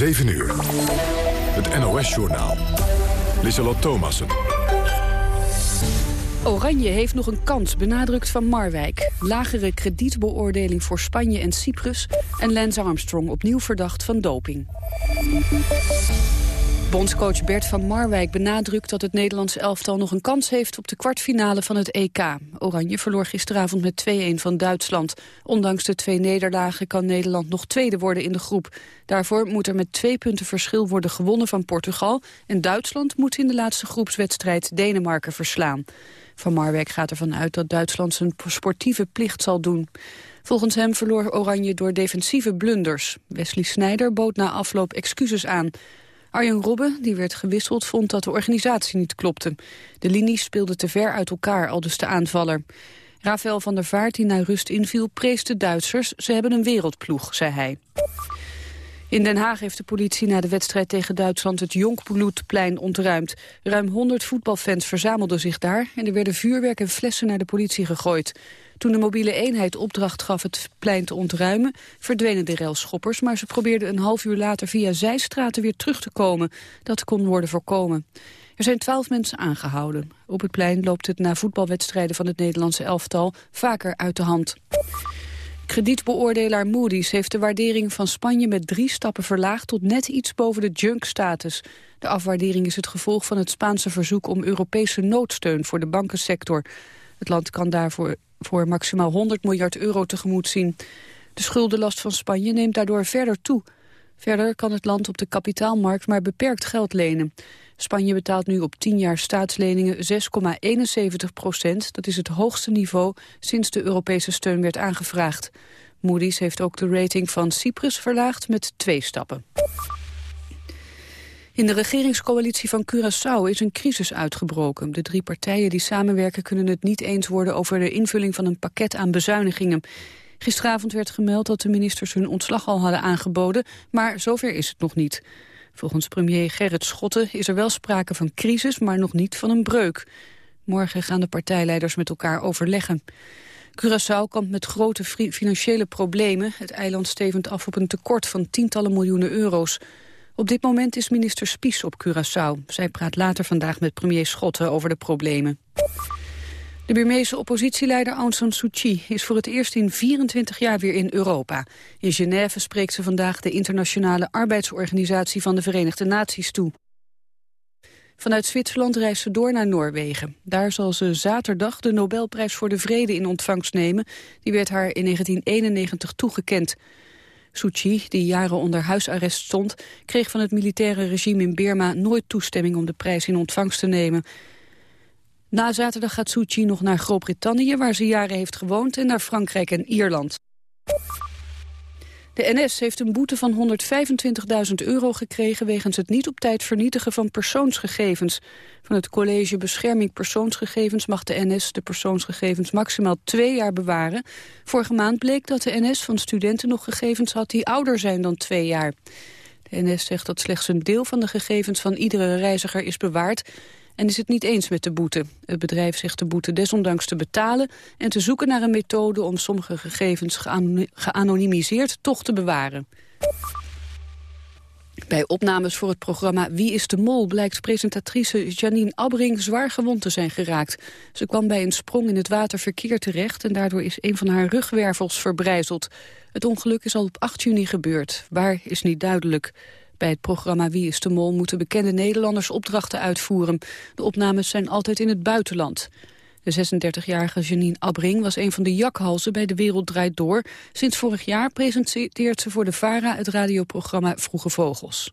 7 uur. Het NOS-journaal. Lissalot Thomassen. Oranje heeft nog een kans, benadrukt Van Marwijk. Lagere kredietbeoordeling voor Spanje en Cyprus... en Lance Armstrong opnieuw verdacht van doping. Bondscoach Bert van Marwijk benadrukt dat het Nederlands elftal nog een kans heeft op de kwartfinale van het EK. Oranje verloor gisteravond met 2-1 van Duitsland. Ondanks de twee nederlagen kan Nederland nog tweede worden in de groep. Daarvoor moet er met twee punten verschil worden gewonnen van Portugal. En Duitsland moet in de laatste groepswedstrijd Denemarken verslaan. Van Marwijk gaat ervan uit dat Duitsland zijn sportieve plicht zal doen. Volgens hem verloor Oranje door defensieve blunders. Wesley Sneijder bood na afloop excuses aan. Arjen Robben, die werd gewisseld, vond dat de organisatie niet klopte. De linies speelden te ver uit elkaar, al dus de aanvaller. Rafael van der Vaart, die naar rust inviel, prees de Duitsers. Ze hebben een wereldploeg, zei hij. In Den Haag heeft de politie na de wedstrijd tegen Duitsland het Jonkbloedplein ontruimd. Ruim 100 voetbalfans verzamelden zich daar en er werden vuurwerk en flessen naar de politie gegooid. Toen de mobiele eenheid opdracht gaf het plein te ontruimen, verdwenen de railschoppers, maar ze probeerden een half uur later via zijstraten weer terug te komen. Dat kon worden voorkomen. Er zijn twaalf mensen aangehouden. Op het plein loopt het na voetbalwedstrijden van het Nederlandse elftal vaker uit de hand. Kredietbeoordelaar Moody's heeft de waardering van Spanje met drie stappen verlaagd tot net iets boven de junk-status. De afwaardering is het gevolg van het Spaanse verzoek om Europese noodsteun voor de bankensector. Het land kan daarvoor voor maximaal 100 miljard euro tegemoet zien. De schuldenlast van Spanje neemt daardoor verder toe. Verder kan het land op de kapitaalmarkt maar beperkt geld lenen. Spanje betaalt nu op 10 jaar staatsleningen 6,71 procent. Dat is het hoogste niveau sinds de Europese steun werd aangevraagd. Moody's heeft ook de rating van Cyprus verlaagd met twee stappen. In de regeringscoalitie van Curaçao is een crisis uitgebroken. De drie partijen die samenwerken kunnen het niet eens worden over de invulling van een pakket aan bezuinigingen. Gisteravond werd gemeld dat de ministers hun ontslag al hadden aangeboden, maar zover is het nog niet. Volgens premier Gerrit Schotten is er wel sprake van crisis, maar nog niet van een breuk. Morgen gaan de partijleiders met elkaar overleggen. Curaçao kampt met grote financiële problemen. Het eiland stevend af op een tekort van tientallen miljoenen euro's. Op dit moment is minister Spies op Curaçao. Zij praat later vandaag met premier Schotten over de problemen. De Burmeese oppositieleider Aung San Suu Kyi is voor het eerst in 24 jaar weer in Europa. In Genève spreekt ze vandaag de internationale arbeidsorganisatie van de Verenigde Naties toe. Vanuit Zwitserland reist ze door naar Noorwegen. Daar zal ze zaterdag de Nobelprijs voor de Vrede in ontvangst nemen. Die werd haar in 1991 toegekend. Suu Kyi, die jaren onder huisarrest stond... kreeg van het militaire regime in Birma nooit toestemming om de prijs in ontvangst te nemen. Na zaterdag gaat Suu Kyi nog naar Groot-Brittannië, waar ze jaren heeft gewoond... en naar Frankrijk en Ierland. De NS heeft een boete van 125.000 euro gekregen... wegens het niet op tijd vernietigen van persoonsgegevens. Van het College Bescherming Persoonsgegevens... mag de NS de persoonsgegevens maximaal twee jaar bewaren. Vorige maand bleek dat de NS van studenten nog gegevens had... die ouder zijn dan twee jaar. De NS zegt dat slechts een deel van de gegevens van iedere reiziger is bewaard en is het niet eens met de boete. Het bedrijf zegt de boete desondanks te betalen... en te zoeken naar een methode om sommige gegevens geanonimiseerd toch te bewaren. Bij opnames voor het programma Wie is de Mol blijkt presentatrice Janine Abbring zwaar gewond te zijn geraakt. Ze kwam bij een sprong in het water verkeerd terecht en daardoor is een van haar rugwervels verbrijzeld. Het ongeluk is al op 8 juni gebeurd. Waar is niet duidelijk. Bij het programma Wie is de Mol moeten bekende Nederlanders opdrachten uitvoeren. De opnames zijn altijd in het buitenland. De 36-jarige Janine Abbring was een van de jakhalzen bij De Wereld Draait Door. Sinds vorig jaar presenteert ze voor de VARA het radioprogramma Vroege Vogels.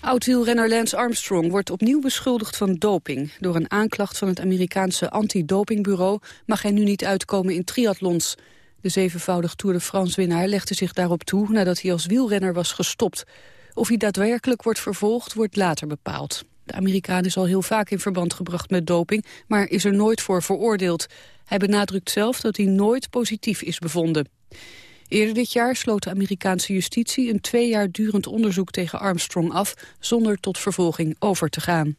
Oud-wielrenner Lance Armstrong wordt opnieuw beschuldigd van doping. Door een aanklacht van het Amerikaanse antidopingbureau mag hij nu niet uitkomen in triathlons. De zevenvoudig Tour de France-winnaar legde zich daarop toe nadat hij als wielrenner was gestopt. Of hij daadwerkelijk wordt vervolgd, wordt later bepaald. De Amerikaan is al heel vaak in verband gebracht met doping, maar is er nooit voor veroordeeld. Hij benadrukt zelf dat hij nooit positief is bevonden. Eerder dit jaar sloot de Amerikaanse justitie een twee jaar durend onderzoek tegen Armstrong af, zonder tot vervolging over te gaan.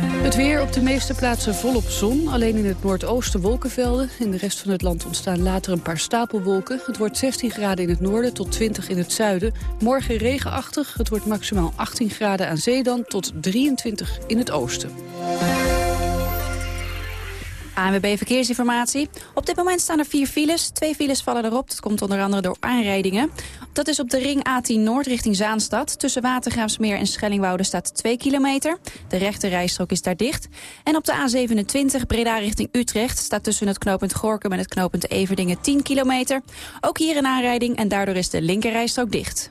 Het weer op de meeste plaatsen volop zon. Alleen in het noordoosten wolkenvelden. In de rest van het land ontstaan later een paar stapelwolken. Het wordt 16 graden in het noorden tot 20 in het zuiden. Morgen regenachtig. Het wordt maximaal 18 graden aan zee dan tot 23 in het oosten. ANWB Verkeersinformatie. Op dit moment staan er vier files. Twee files vallen erop. Dat komt onder andere door aanrijdingen. Dat is op de ring A10 Noord richting Zaanstad. Tussen Watergraafsmeer en Schellingwoude staat 2 kilometer. De rechte rijstrook is daar dicht. En op de A27 Breda richting Utrecht... staat tussen het knooppunt Gorkum en het knooppunt Everdingen 10 kilometer. Ook hier een aanrijding en daardoor is de linker rijstrook dicht.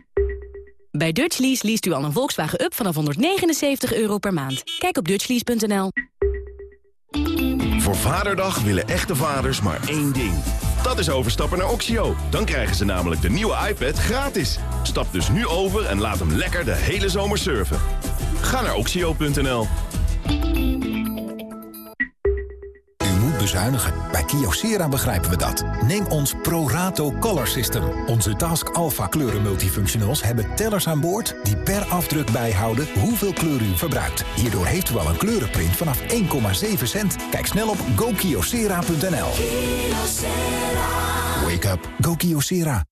Bij Dutch Lease leest u al een Volkswagen Up vanaf 179 euro per maand. Kijk op dutchlease.nl. Voor Vaderdag willen echte vaders maar één ding. Dat is overstappen naar Oxio. Dan krijgen ze namelijk de nieuwe iPad gratis. Stap dus nu over en laat hem lekker de hele zomer surfen. Ga naar oxio.nl. bezuinigen. Bij Kyocera begrijpen we dat. Neem ons ProRato Color System. Onze Task Alpha kleuren multifunctionals hebben tellers aan boord... die per afdruk bijhouden hoeveel kleur u verbruikt. Hierdoor heeft u al een kleurenprint vanaf 1,7 cent. Kijk snel op gokyocera.nl. Wake up. Go Kyocera.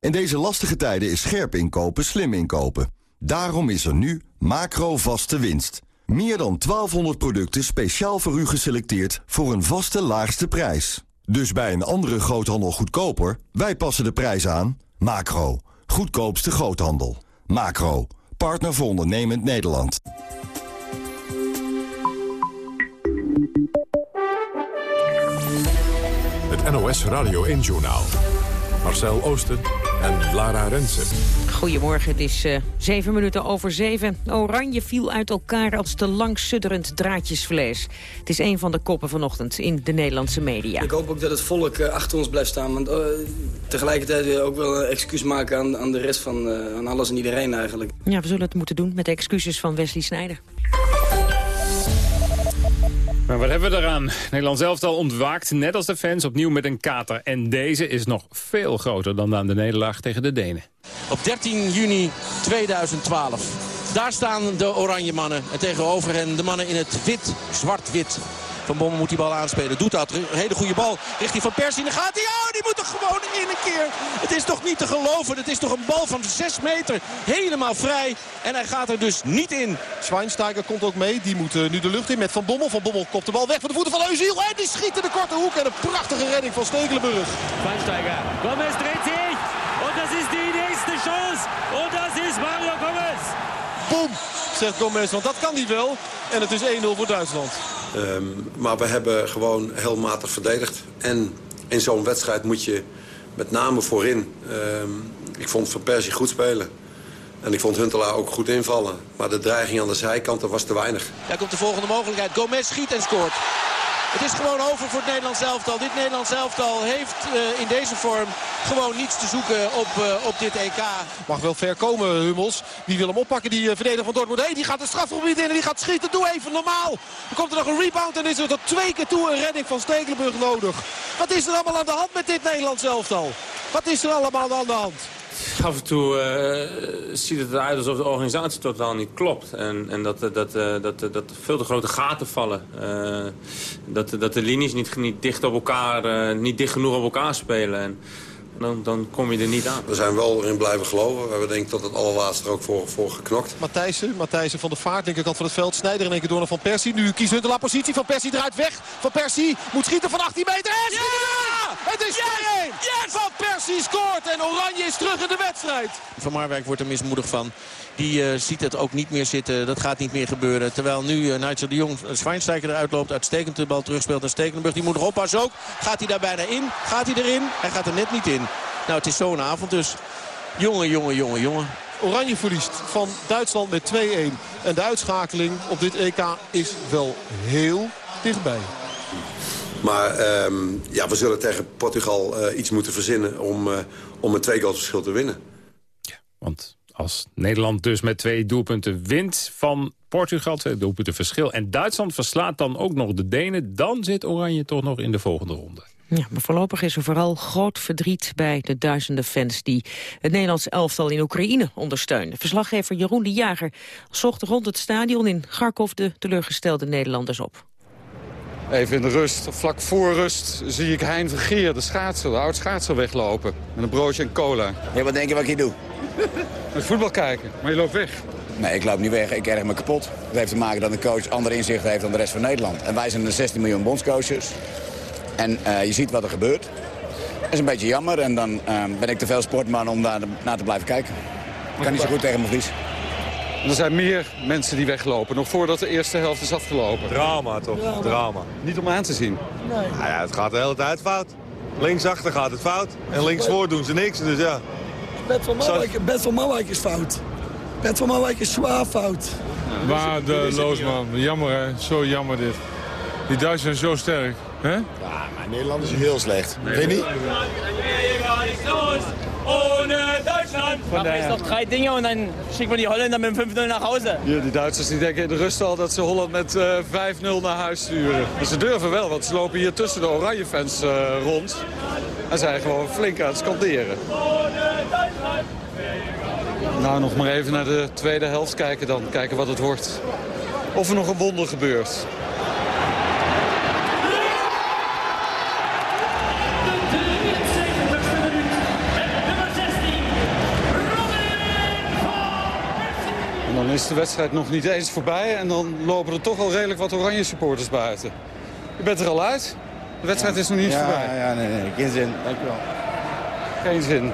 In deze lastige tijden is scherp inkopen slim inkopen. Daarom is er nu macro vaste winst... Meer dan 1200 producten speciaal voor u geselecteerd voor een vaste laagste prijs. Dus bij een andere groothandel goedkoper, wij passen de prijs aan. Macro, goedkoopste groothandel. Macro, partner voor ondernemend Nederland. Het NOS Radio 1 Journaal. Marcel Oosten en Lara Rensen. Goedemorgen, het is uh, zeven minuten over zeven. Oranje viel uit elkaar als te lang sudderend draadjesvlees. Het is een van de koppen vanochtend in de Nederlandse media. Ik hoop ook dat het volk uh, achter ons blijft staan. Want uh, tegelijkertijd ook wel een excuus maken aan, aan de rest van aan alles en iedereen eigenlijk. Ja, we zullen het moeten doen met de excuses van Wesley Snijder. Maar wat hebben we eraan? Nederland zelf al ontwaakt, net als de fans, opnieuw met een kater. En deze is nog veel groter dan aan de nederlaag tegen de Denen. Op 13 juni 2012. Daar staan de oranje mannen. En tegenover hen de mannen in het wit, zwart-wit. Van Bommel moet die bal aanspelen. Doet dat. Een hele goede bal richting Van Persie. Dan gaat hij. Oh, die moet er gewoon in een keer. Het is toch niet te geloven. Het is toch een bal van 6 meter. Helemaal vrij. En hij gaat er dus niet in. Schweinsteiger komt ook mee. Die moet uh, nu de lucht in met Van Bommel. Van Bommel kopt de bal weg van de voeten van Eusiel. En die schiet in de korte hoek. En een prachtige redding van Stekelenburg. Schweinsteiger. Gomez dreht zich. En dat is die eerste chance. En dat is Mario Gomez. Boom, zegt Gomez. Want dat kan hij wel. En het is 1-0 voor Duitsland. Um, maar we hebben gewoon heel matig verdedigd. En in zo'n wedstrijd moet je met name voorin... Um, ik vond Van Persie goed spelen. En ik vond Huntelaar ook goed invallen. Maar de dreiging aan de zijkant was te weinig. Daar komt de volgende mogelijkheid. Gomez schiet en scoort. Het is gewoon over voor het Nederlands elftal. Dit Nederlands elftal heeft uh, in deze vorm gewoon niets te zoeken op, uh, op dit EK. Mag wel ver komen, Hummels. Wie wil hem oppakken, die uh, verdediger van Dortmund. Hey, die gaat de strafgebied in en die gaat schieten. Doe even normaal. Dan komt er nog een rebound en is er tot twee keer toe een redding van Stekelenburg nodig. Wat is er allemaal aan de hand met dit Nederlands elftal? Wat is er allemaal aan de hand? af en toe uh, ziet het eruit alsof de organisatie totaal niet klopt. En, en dat, dat, dat, dat, dat veel te grote gaten vallen. Uh, dat, dat de linies niet, niet, dicht op elkaar, niet dicht genoeg op elkaar spelen. En dan, dan kom je er niet aan. We zijn wel erin blijven geloven. We hebben denk ik tot het allerlaatste er ook voor, voor geknokt. Matthijssen, Matthijssen van de Vaart, linkerkant van het veld. Snijder in één keer door naar Van Persie. Nu kiest Huntelaar positie. Van Persie draait weg. Van Persie moet schieten van 18 meter. En ja! Het is 2-1 yes! van Persie Persie scoort en Oranje is terug in de wedstrijd. Van Marwijk wordt er mismoedig van. Die uh, ziet het ook niet meer zitten. Dat gaat niet meer gebeuren. Terwijl nu uh, Nigel de Jong, uh, Schweinsteiger eruit loopt. Uitstekend de bal terugspeelt naar Stekelenburg. Die moet nog oppassen ook. Gaat hij daar bijna in? Gaat hij erin? Hij gaat er net niet in. Nou, het is zo'n avond dus. Jongen, jongen, jongen, jongen. Oranje verliest van Duitsland met 2-1. En de uitschakeling op dit EK is wel heel dichtbij. Maar um, ja, we zullen tegen Portugal uh, iets moeten verzinnen om, uh, om een twee goals verschil te winnen. Ja, want als Nederland dus met twee doelpunten wint van Portugal, twee doelpunten verschil... en Duitsland verslaat dan ook nog de Denen... dan zit Oranje toch nog in de volgende ronde. Ja, maar voorlopig is er vooral groot verdriet bij de duizenden fans... die het Nederlands elftal in Oekraïne ondersteunen. Verslaggever Jeroen de Jager zocht rond het stadion in Kharkov... de teleurgestelde Nederlanders op. Even in de rust, vlak voor rust, zie ik Hein Vergeer, de schaatser, de oud schaatser, weglopen. Met een broodje en cola. Ja, wat denk je wat ik hier doe? Met voetbal kijken, maar je loopt weg. Nee, ik loop niet weg. Ik erg me kapot. Dat heeft te maken dat een coach andere inzichten heeft dan de rest van Nederland. En wij zijn de 16 miljoen bondscoaches. En uh, je ziet wat er gebeurt. Dat is een beetje jammer en dan uh, ben ik te veel sportman om daar naar te blijven kijken. Ik kan niet zo goed tegen mijn verlies. Er zijn meer mensen die weglopen, nog voordat de eerste helft is afgelopen. Drama toch, drama. drama. Niet om aan te zien. Nee. Nou ja, het gaat de hele tijd fout. Linksachter gaat het fout en linksvoor doen ze niks, dus ja. Bed van Marwijk, Bed van Marwijk is fout. Bed van Marwijk is zwaar fout. Waardeloos man, jammer hè, zo jammer dit. Die Duitsers zijn zo sterk. hè? Ja, maar Nederland is heel slecht. Nee, Weet je niet? Ohne Deutschland. Van de... nog drie dingen en dan schicken we die Holländer met 5-0 naar huis. Ja, die Duitsers die denken in de rust al dat ze Holland met uh, 5-0 naar huis sturen. Dus ze durven wel, want ze lopen hier tussen de oranje fans uh, rond. En zijn gewoon flink aan het scanderen. Nou, nog maar even naar de tweede helft kijken dan. Kijken wat het wordt. Of er nog een wonder gebeurt. Dan is de wedstrijd nog niet eens voorbij en dan lopen er toch al redelijk wat oranje supporters buiten. Je bent er al uit. De wedstrijd is nog niet ja, voorbij. Ja, ja, nee, nee, geen zin. Dankjewel. Geen zin.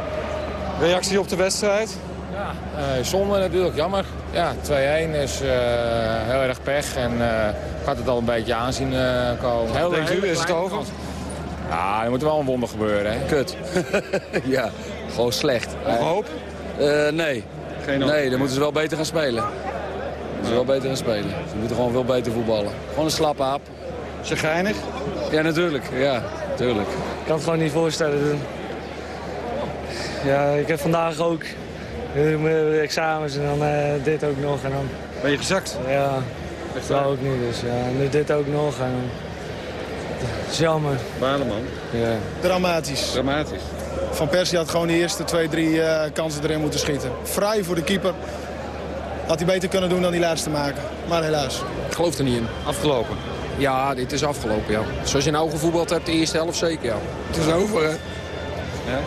Reactie op de wedstrijd? Ja, uh, zonde natuurlijk, jammer. Ja, 2-1 is uh, heel erg pech en uh, gaat het al een beetje aanzien komen. Heel, Denkt u, is het over? Ja, er moet wel een wonder gebeuren, hè. Kut. ja, gewoon slecht. Nog hoop? nee. Nee, dan moeten ze wel beter gaan spelen. Moeten ze wel beter gaan spelen. Ze moeten gewoon veel beter voetballen. Gewoon een slappe aap. Chagrijnig? Ja, natuurlijk. Ja, natuurlijk. Ik kan het gewoon niet voorstellen. Ja, ik heb vandaag ook mijn examens en dan uh, dit ook nog. En dan... Ben je gezakt? Ja, dat ook niet. Dus ja, nu dit ook nog. En... Dat is jammer. Balen, man. Ja. Dramatisch. Dramatisch. Van Persie had gewoon de eerste twee, drie uh, kansen erin moeten schieten. Vrij voor de keeper. Had hij beter kunnen doen dan die laatste maken. Maar helaas. Ik geloof er niet in. Afgelopen? Ja, dit is afgelopen, ja. Zoals je nou gevoetbald hebt, de eerste helft zeker, ja. Het is over, hè? Ja?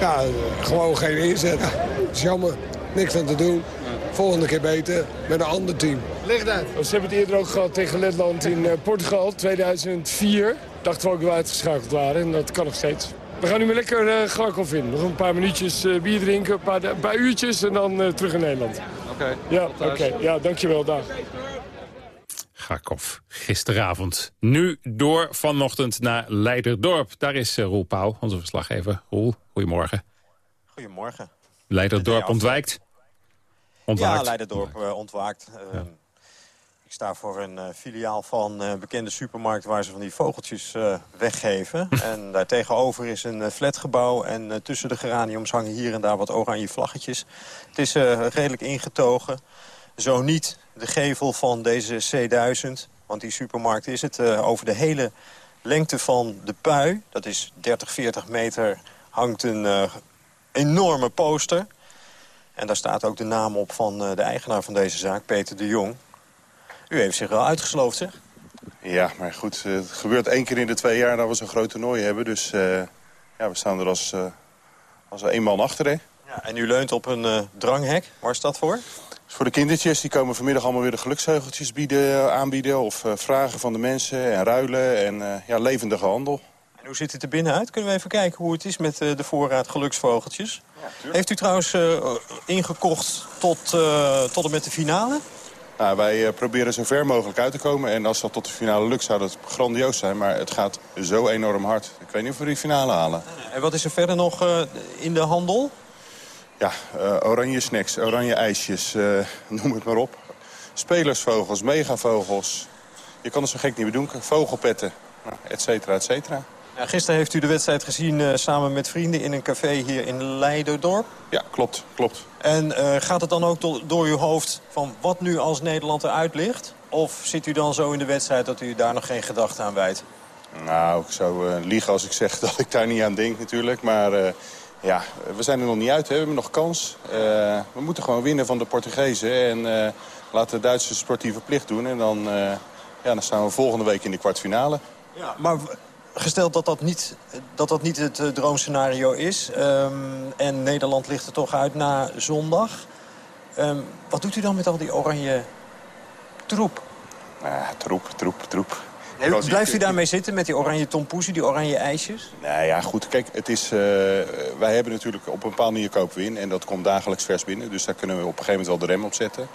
Ja, gewoon geen inzet. Ja, het is jammer. Niks aan te doen. Ja. Volgende keer beter met een ander team. Ligt uit. Ze hebben het eerder ook gehad tegen Letland in uh, Portugal, 2004. Dachten we ook dat we uitgeschakeld waren en dat kan nog steeds. We gaan nu maar lekker uh, Garkov in. Nog een paar minuutjes uh, bier drinken, een paar, een paar uurtjes en dan uh, terug in Nederland. Oké. Okay, ja, oké. Okay. Ja, dankjewel. Dag. Garkov, gisteravond. Nu door vanochtend naar Leiderdorp. Daar is Roel Pauw, onze verslaggever. Roel, goedemorgen. Goedemorgen. Leiderdorp ontwijkt? Ontwaakt. Ja, Leiderdorp ontwaakt. Ja. Sta voor een uh, filiaal van een uh, bekende supermarkt waar ze van die vogeltjes uh, weggeven. en daar tegenover is een flatgebouw en tussen de geraniums hangen hier en daar wat oranje vlaggetjes. Het is redelijk ingetogen. Zo niet de gevel van deze C1000, want die supermarkt is het. over de hele lengte van de pui, dat is 30, 40 meter, hangt een enorme poster. En daar staat ook de naam op van de eigenaar van deze zaak, Peter de Jong. U heeft zich wel uitgesloofd, zeg? Ja, maar goed, het gebeurt één keer in de twee jaar dat we zo'n groot toernooi hebben. Dus uh, ja, we staan er als, uh, als één man achter, hè. Ja, en u leunt op een uh, dranghek. Waar is dat voor? Voor de kindertjes. Die komen vanmiddag allemaal weer de geluksheugeltjes bieden, aanbieden. Of vragen van de mensen en ruilen en ja, levendige handel. En hoe ziet het er binnenuit? Kunnen we even kijken hoe het is met de voorraad geluksvogeltjes? Heeft u trouwens ingekocht tot, tot en met de finale? Nou, wij proberen zo ver mogelijk uit te komen. En als dat tot de finale lukt, zou dat grandioos zijn. Maar het gaat zo enorm hard. Ik weet niet of we die finale halen. En wat is er verder nog in de handel? Ja, oranje snacks, oranje ijsjes, noem het maar op. Spelersvogels, megavogels. Je kan het zo gek niet meer doen. Vogelpetten, nou, et cetera, et cetera. Ja, gisteren heeft u de wedstrijd gezien uh, samen met vrienden in een café hier in Leiderdorp. Ja, klopt, klopt. En uh, gaat het dan ook do door uw hoofd van wat nu als Nederland eruit ligt? Of zit u dan zo in de wedstrijd dat u daar nog geen gedachte aan wijt? Nou, ik zou uh, liegen als ik zeg dat ik daar niet aan denk natuurlijk. Maar ja, we zijn er nog niet uit, hè. we hebben nog kans. we moeten gewoon winnen van de Portugezen. En laten de Duitsers sportieve plicht doen. En dan, uh, ja, dan staan we volgende week in de kwartfinale. Ja, maar gesteld dat dat niet, dat dat niet het uh, droomscenario is... Um, en Nederland ligt er toch uit na zondag... Um, wat doet u dan met al die oranje troep? Ah, troep, troep, troep. Nee, blijft u daarmee zitten met die oranje tompoezen, die oranje ijsjes? Nou ja, goed. Kijk, het is, uh, wij hebben natuurlijk op een bepaalde manier kopen we in. En dat komt dagelijks vers binnen. Dus daar kunnen we op een gegeven moment wel de rem op zetten.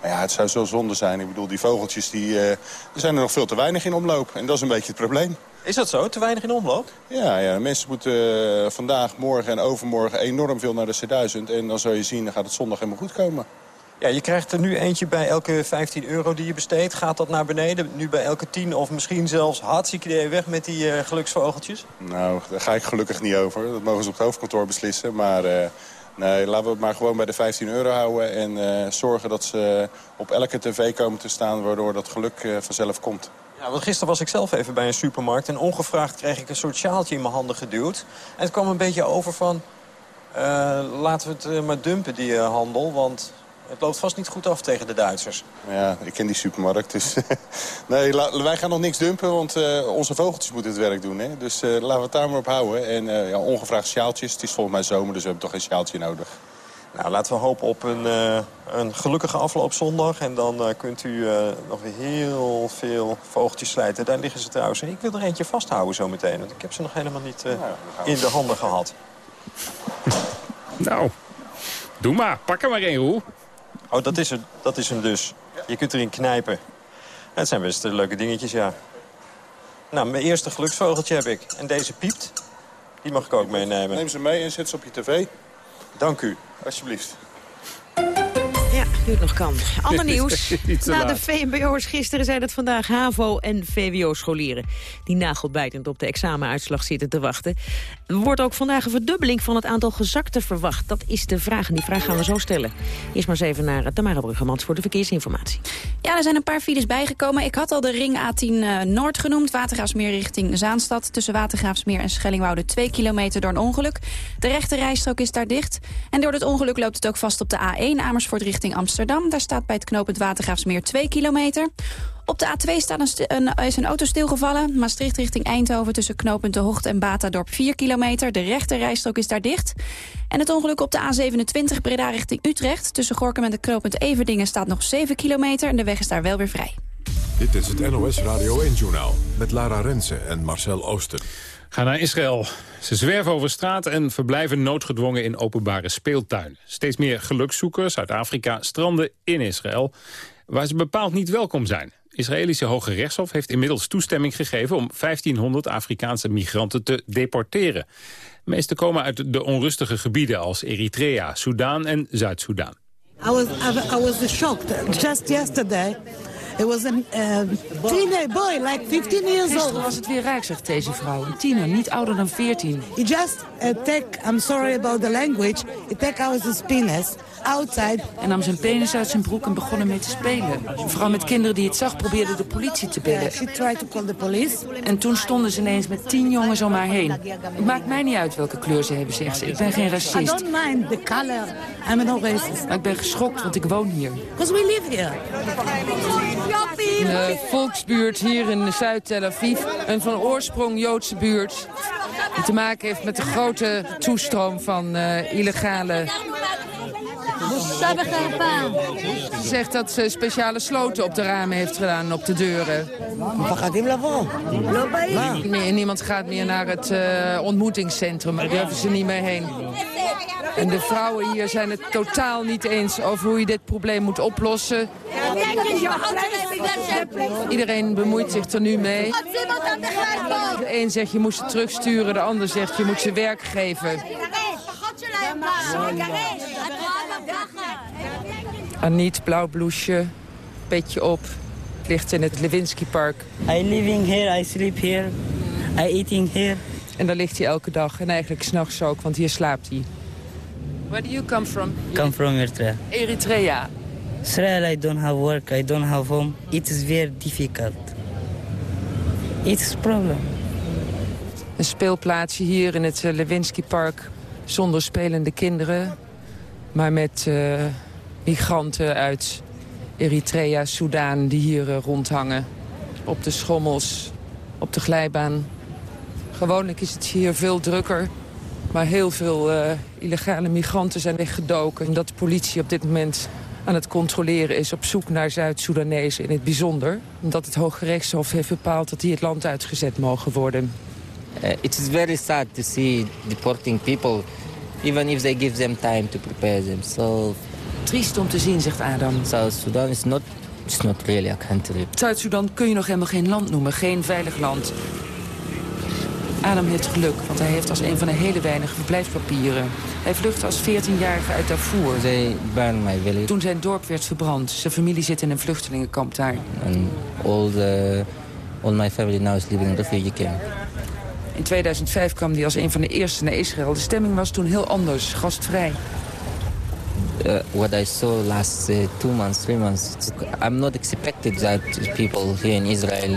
Maar ja, het zou zo zonde zijn. Ik bedoel, die vogeltjes, die, uh, er zijn er nog veel te weinig in omloop. En dat is een beetje het probleem. Is dat zo? Te weinig in omloop? Ja, ja mensen moeten uh, vandaag, morgen en overmorgen enorm veel naar de C1000. En dan zul je zien, dan gaat het zondag helemaal goed komen. Ja, je krijgt er nu eentje bij elke 15 euro die je besteedt. Gaat dat naar beneden? Nu bij elke 10 of misschien zelfs hartstikke idee weg met die uh, geluksvogeltjes? Nou, daar ga ik gelukkig niet over. Dat mogen ze op het hoofdkantoor beslissen. Maar uh, nee, laten we het maar gewoon bij de 15 euro houden. En uh, zorgen dat ze op elke tv komen te staan... waardoor dat geluk vanzelf komt. Ja, want gisteren was ik zelf even bij een supermarkt... en ongevraagd kreeg ik een soort sjaaltje in mijn handen geduwd. En het kwam een beetje over van... laten we het maar dumpen, die handel, want het loopt vast niet goed af tegen de Duitsers. Ja, ik ken die supermarkt. Dus nee, wij gaan nog niks dumpen, want onze vogeltjes moeten het werk doen. Hè? Dus laten we het daar maar op houden. En ja, ongevraagd sjaaltjes. Het is volgens mij zomer, dus we hebben toch geen sjaaltje nodig. Nou, laten we hopen op een, een gelukkige afloop zondag. En dan kunt u nog weer heel veel vogeltjes slijten. Daar liggen ze trouwens. Ik wil er eentje vasthouden zo meteen. Want ik heb ze nog helemaal niet nou, in de handen gehad. Nou, doe maar. Pak er maar één, Roel. Oh, dat is, het, dat is hem dus. Je kunt erin knijpen. Het zijn best leuke dingetjes, ja. Nou, mijn eerste geluksvogeltje heb ik. En deze piept. Die mag ik ook meenemen. Neem ze mee en zet ze op je tv. Dank u. Alsjeblieft. Ja, nu het nog kan. Ander nieuws. Na de VMBO'ers gisteren zijn het vandaag HAVO- en VWO-scholieren... die nagelbijtend op de examenuitslag zitten te wachten. Er wordt ook vandaag een verdubbeling van het aantal gezakten verwacht. Dat is de vraag en die vraag gaan we zo stellen. Eerst maar eens even naar Tamara Bruggemans voor de verkeersinformatie. Ja, er zijn een paar files bijgekomen. Ik had al de ring A10 uh, Noord genoemd. Watergraafsmeer richting Zaanstad. Tussen Watergraafsmeer en Schellingwoude 2 kilometer door een ongeluk. De rechte rijstrook is daar dicht. En door het ongeluk loopt het ook vast op de A1 Amersfoort richting Amsterdam. Daar staat bij het knooppunt Watergraafsmeer 2 kilometer. Op de A2 staat een, een, is een auto stilgevallen. Maastricht richting Eindhoven tussen knooppunt De Hocht en Batadorp 4 kilometer. De rechte rijstrook is daar dicht. En het ongeluk op de A27 Breda richting Utrecht. Tussen Gorkum en de knooppunt Everdingen staat nog 7 kilometer. En de weg is daar wel weer vrij. Dit is het NOS Radio 1-journaal met Lara Rensen en Marcel Ooster. Ga naar Israël. Ze zwerven over straat en verblijven noodgedwongen in openbare speeltuinen. Steeds meer gelukszoekers uit Afrika stranden in Israël... waar ze bepaald niet welkom zijn. Israëlische Hoge Rechtshof heeft inmiddels toestemming gegeven... om 1500 Afrikaanse migranten te deporteren. De meeste komen uit de onrustige gebieden als Eritrea, Soudaan en Zuid-Soedan. I was, I was shocked. Just yesterday... It was a uh, teenage boy, like 15 years old. Was het weer raak, zegt deze vrouw. Een tiener, niet ouder dan 14. He just uh, take, I'm sorry about the language, he take out his penis outside. En nam zijn penis uit zijn broek en begon ermee te spelen. Een vrouw met kinderen die het zag probeerde de politie te bellen. Yeah, she tried to call the police. En toen stonden ze ineens met tien jongens om haar heen. Het maakt mij niet uit welke kleur ze hebben, zegt ze. Ik ben geen racist. I don't mind the color. I'm no racist. Maar ik ben geschokt, want ik woon hier. Because we live here. Een volksbuurt hier in Zuid-Tel Aviv. Een van oorsprong Joodse buurt. Die te maken heeft met de grote toestroom van uh, illegale Ze zegt dat ze speciale sloten op de ramen heeft gedaan, op de deuren. Nee, niemand gaat meer naar het uh, ontmoetingscentrum, daar durven ze niet meer heen. En de vrouwen hier zijn het totaal niet eens over hoe je dit probleem moet oplossen. Iedereen bemoeit zich er nu mee. De een zegt je moet ze terugsturen, de ander zegt je moet ze werk geven. Aniet, blauw blouseje, petje op. Het ligt in het Lewinsky Park. I living here, I sleep here, I eating here. En daar ligt hij elke dag. En eigenlijk s'nachts ook, want hier slaapt hij. Where do you come from? Come from Eritrea. Eritrea. Israel, I don't have work, I don't have home. It is very difficult. It's a problem. Een speelplaatsje hier in het Lewinsky Park. Zonder spelende kinderen. Maar met uh, migranten uit Eritrea, Soudaan die hier uh, rondhangen. Op de schommels, op de glijbaan. Gewoonlijk is het hier veel drukker. Maar heel veel uh, illegale migranten zijn weggedoken. En dat de politie op dit moment aan het controleren is op zoek naar Zuid-Soedanezen in het bijzonder. Omdat het Hoge Rechtshof heeft bepaald dat die het land uitgezet mogen worden. Uh, it is very sad to see deporting people, even if they give them time to prepare themselves. Triest om te zien, zegt Adam. South Sudan is not, it's not really a country. Zuid-Soedan kun je nog helemaal geen land noemen, geen veilig land. Adam heeft geluk, want hij heeft als een van de hele weinige verblijfspapieren. Hij vluchtte als 14-jarige uit Darfur. They burned my village. Toen zijn dorp werd verbrand. Zijn familie zit in een vluchtelingenkamp daar. And all, the, all my family now is living in refugee camp. In 2005 kwam hij als een van de eerste naar Israël. De stemming was toen heel anders, gastvrij. Uh, what I saw last uh, two months, three months, I'm not expected that people here in Israel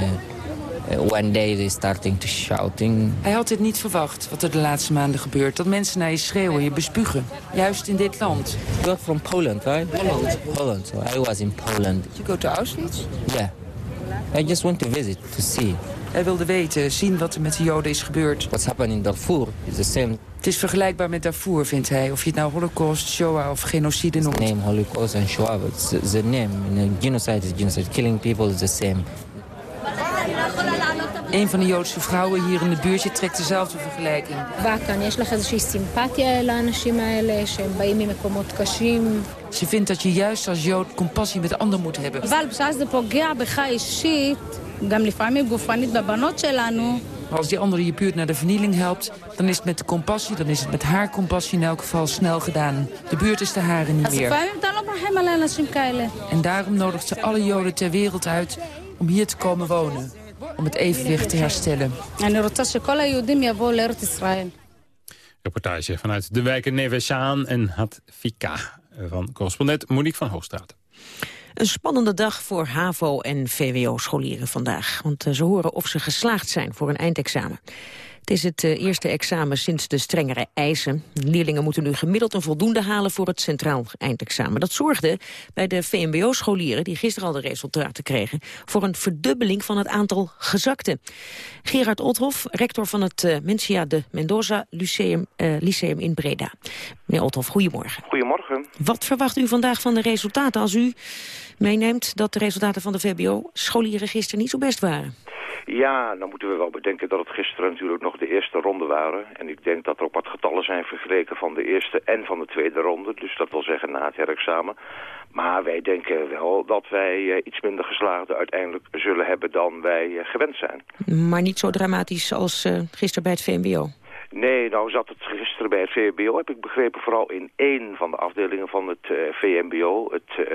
uh, one day they starting to shouting. Hij had dit niet verwacht, wat er de laatste maanden gebeurt. Dat mensen naar je schreeuwen, je bespugen. Juist in dit land. You're from Poland, right? Holland. Holland. So I was in Poland. Did you go to Auschwitz? Yeah. I just went to visit, to see. Hij wilde weten, zien wat er met de Joden is gebeurd. What's happening in Darfur is the same. Het is vergelijkbaar met Darfur, vindt hij. Of je het nou holocaust, Shoah of genocide noemt. The name holocaust and Shoah, but the, the name, genocide is genocide. Killing people is the same. Een van de Joodse vrouwen hier in de buurtje trekt dezelfde vergelijking. Ze vindt dat je juist als Jood compassie met anderen moet hebben. Als die andere je buurt naar de vernieling helpt, dan is het met de compassie, dan is het met haar compassie in elk geval snel gedaan. De buurt is de hare niet meer. En daarom nodigt ze alle Joden ter wereld uit om hier te komen wonen om het evenwicht te herstellen. Reportage vanuit de wijken Neveshaan en Hatvika van correspondent Monique van Hoogstraat. Een spannende dag voor HAVO- en VWO-scholieren vandaag. Want ze horen of ze geslaagd zijn voor een eindexamen. Het is het eh, eerste examen sinds de strengere eisen. Leerlingen moeten nu gemiddeld een voldoende halen voor het centraal eindexamen. Dat zorgde bij de VMBO-scholieren, die gisteren al de resultaten kregen, voor een verdubbeling van het aantal gezakten. Gerard Othoff, rector van het uh, Mencia de Mendoza Lyceum, uh, Lyceum in Breda. Meneer Othoff, goedemorgen. Goedemorgen. Wat verwacht u vandaag van de resultaten als u meeneemt dat de resultaten van de VBO-scholieren gisteren niet zo best waren? Ja, dan moeten we wel bedenken dat het gisteren natuurlijk nog de eerste ronde waren. En ik denk dat er ook wat getallen zijn vergeleken van de eerste en van de tweede ronde. Dus dat wil zeggen na het herexamen. Maar wij denken wel dat wij uh, iets minder geslaagden uiteindelijk zullen hebben dan wij uh, gewend zijn. Maar niet zo dramatisch als uh, gisteren bij het VMBO? Nee, nou zat het gisteren bij het VMBO, heb ik begrepen, vooral in één van de afdelingen van het VMBO. Het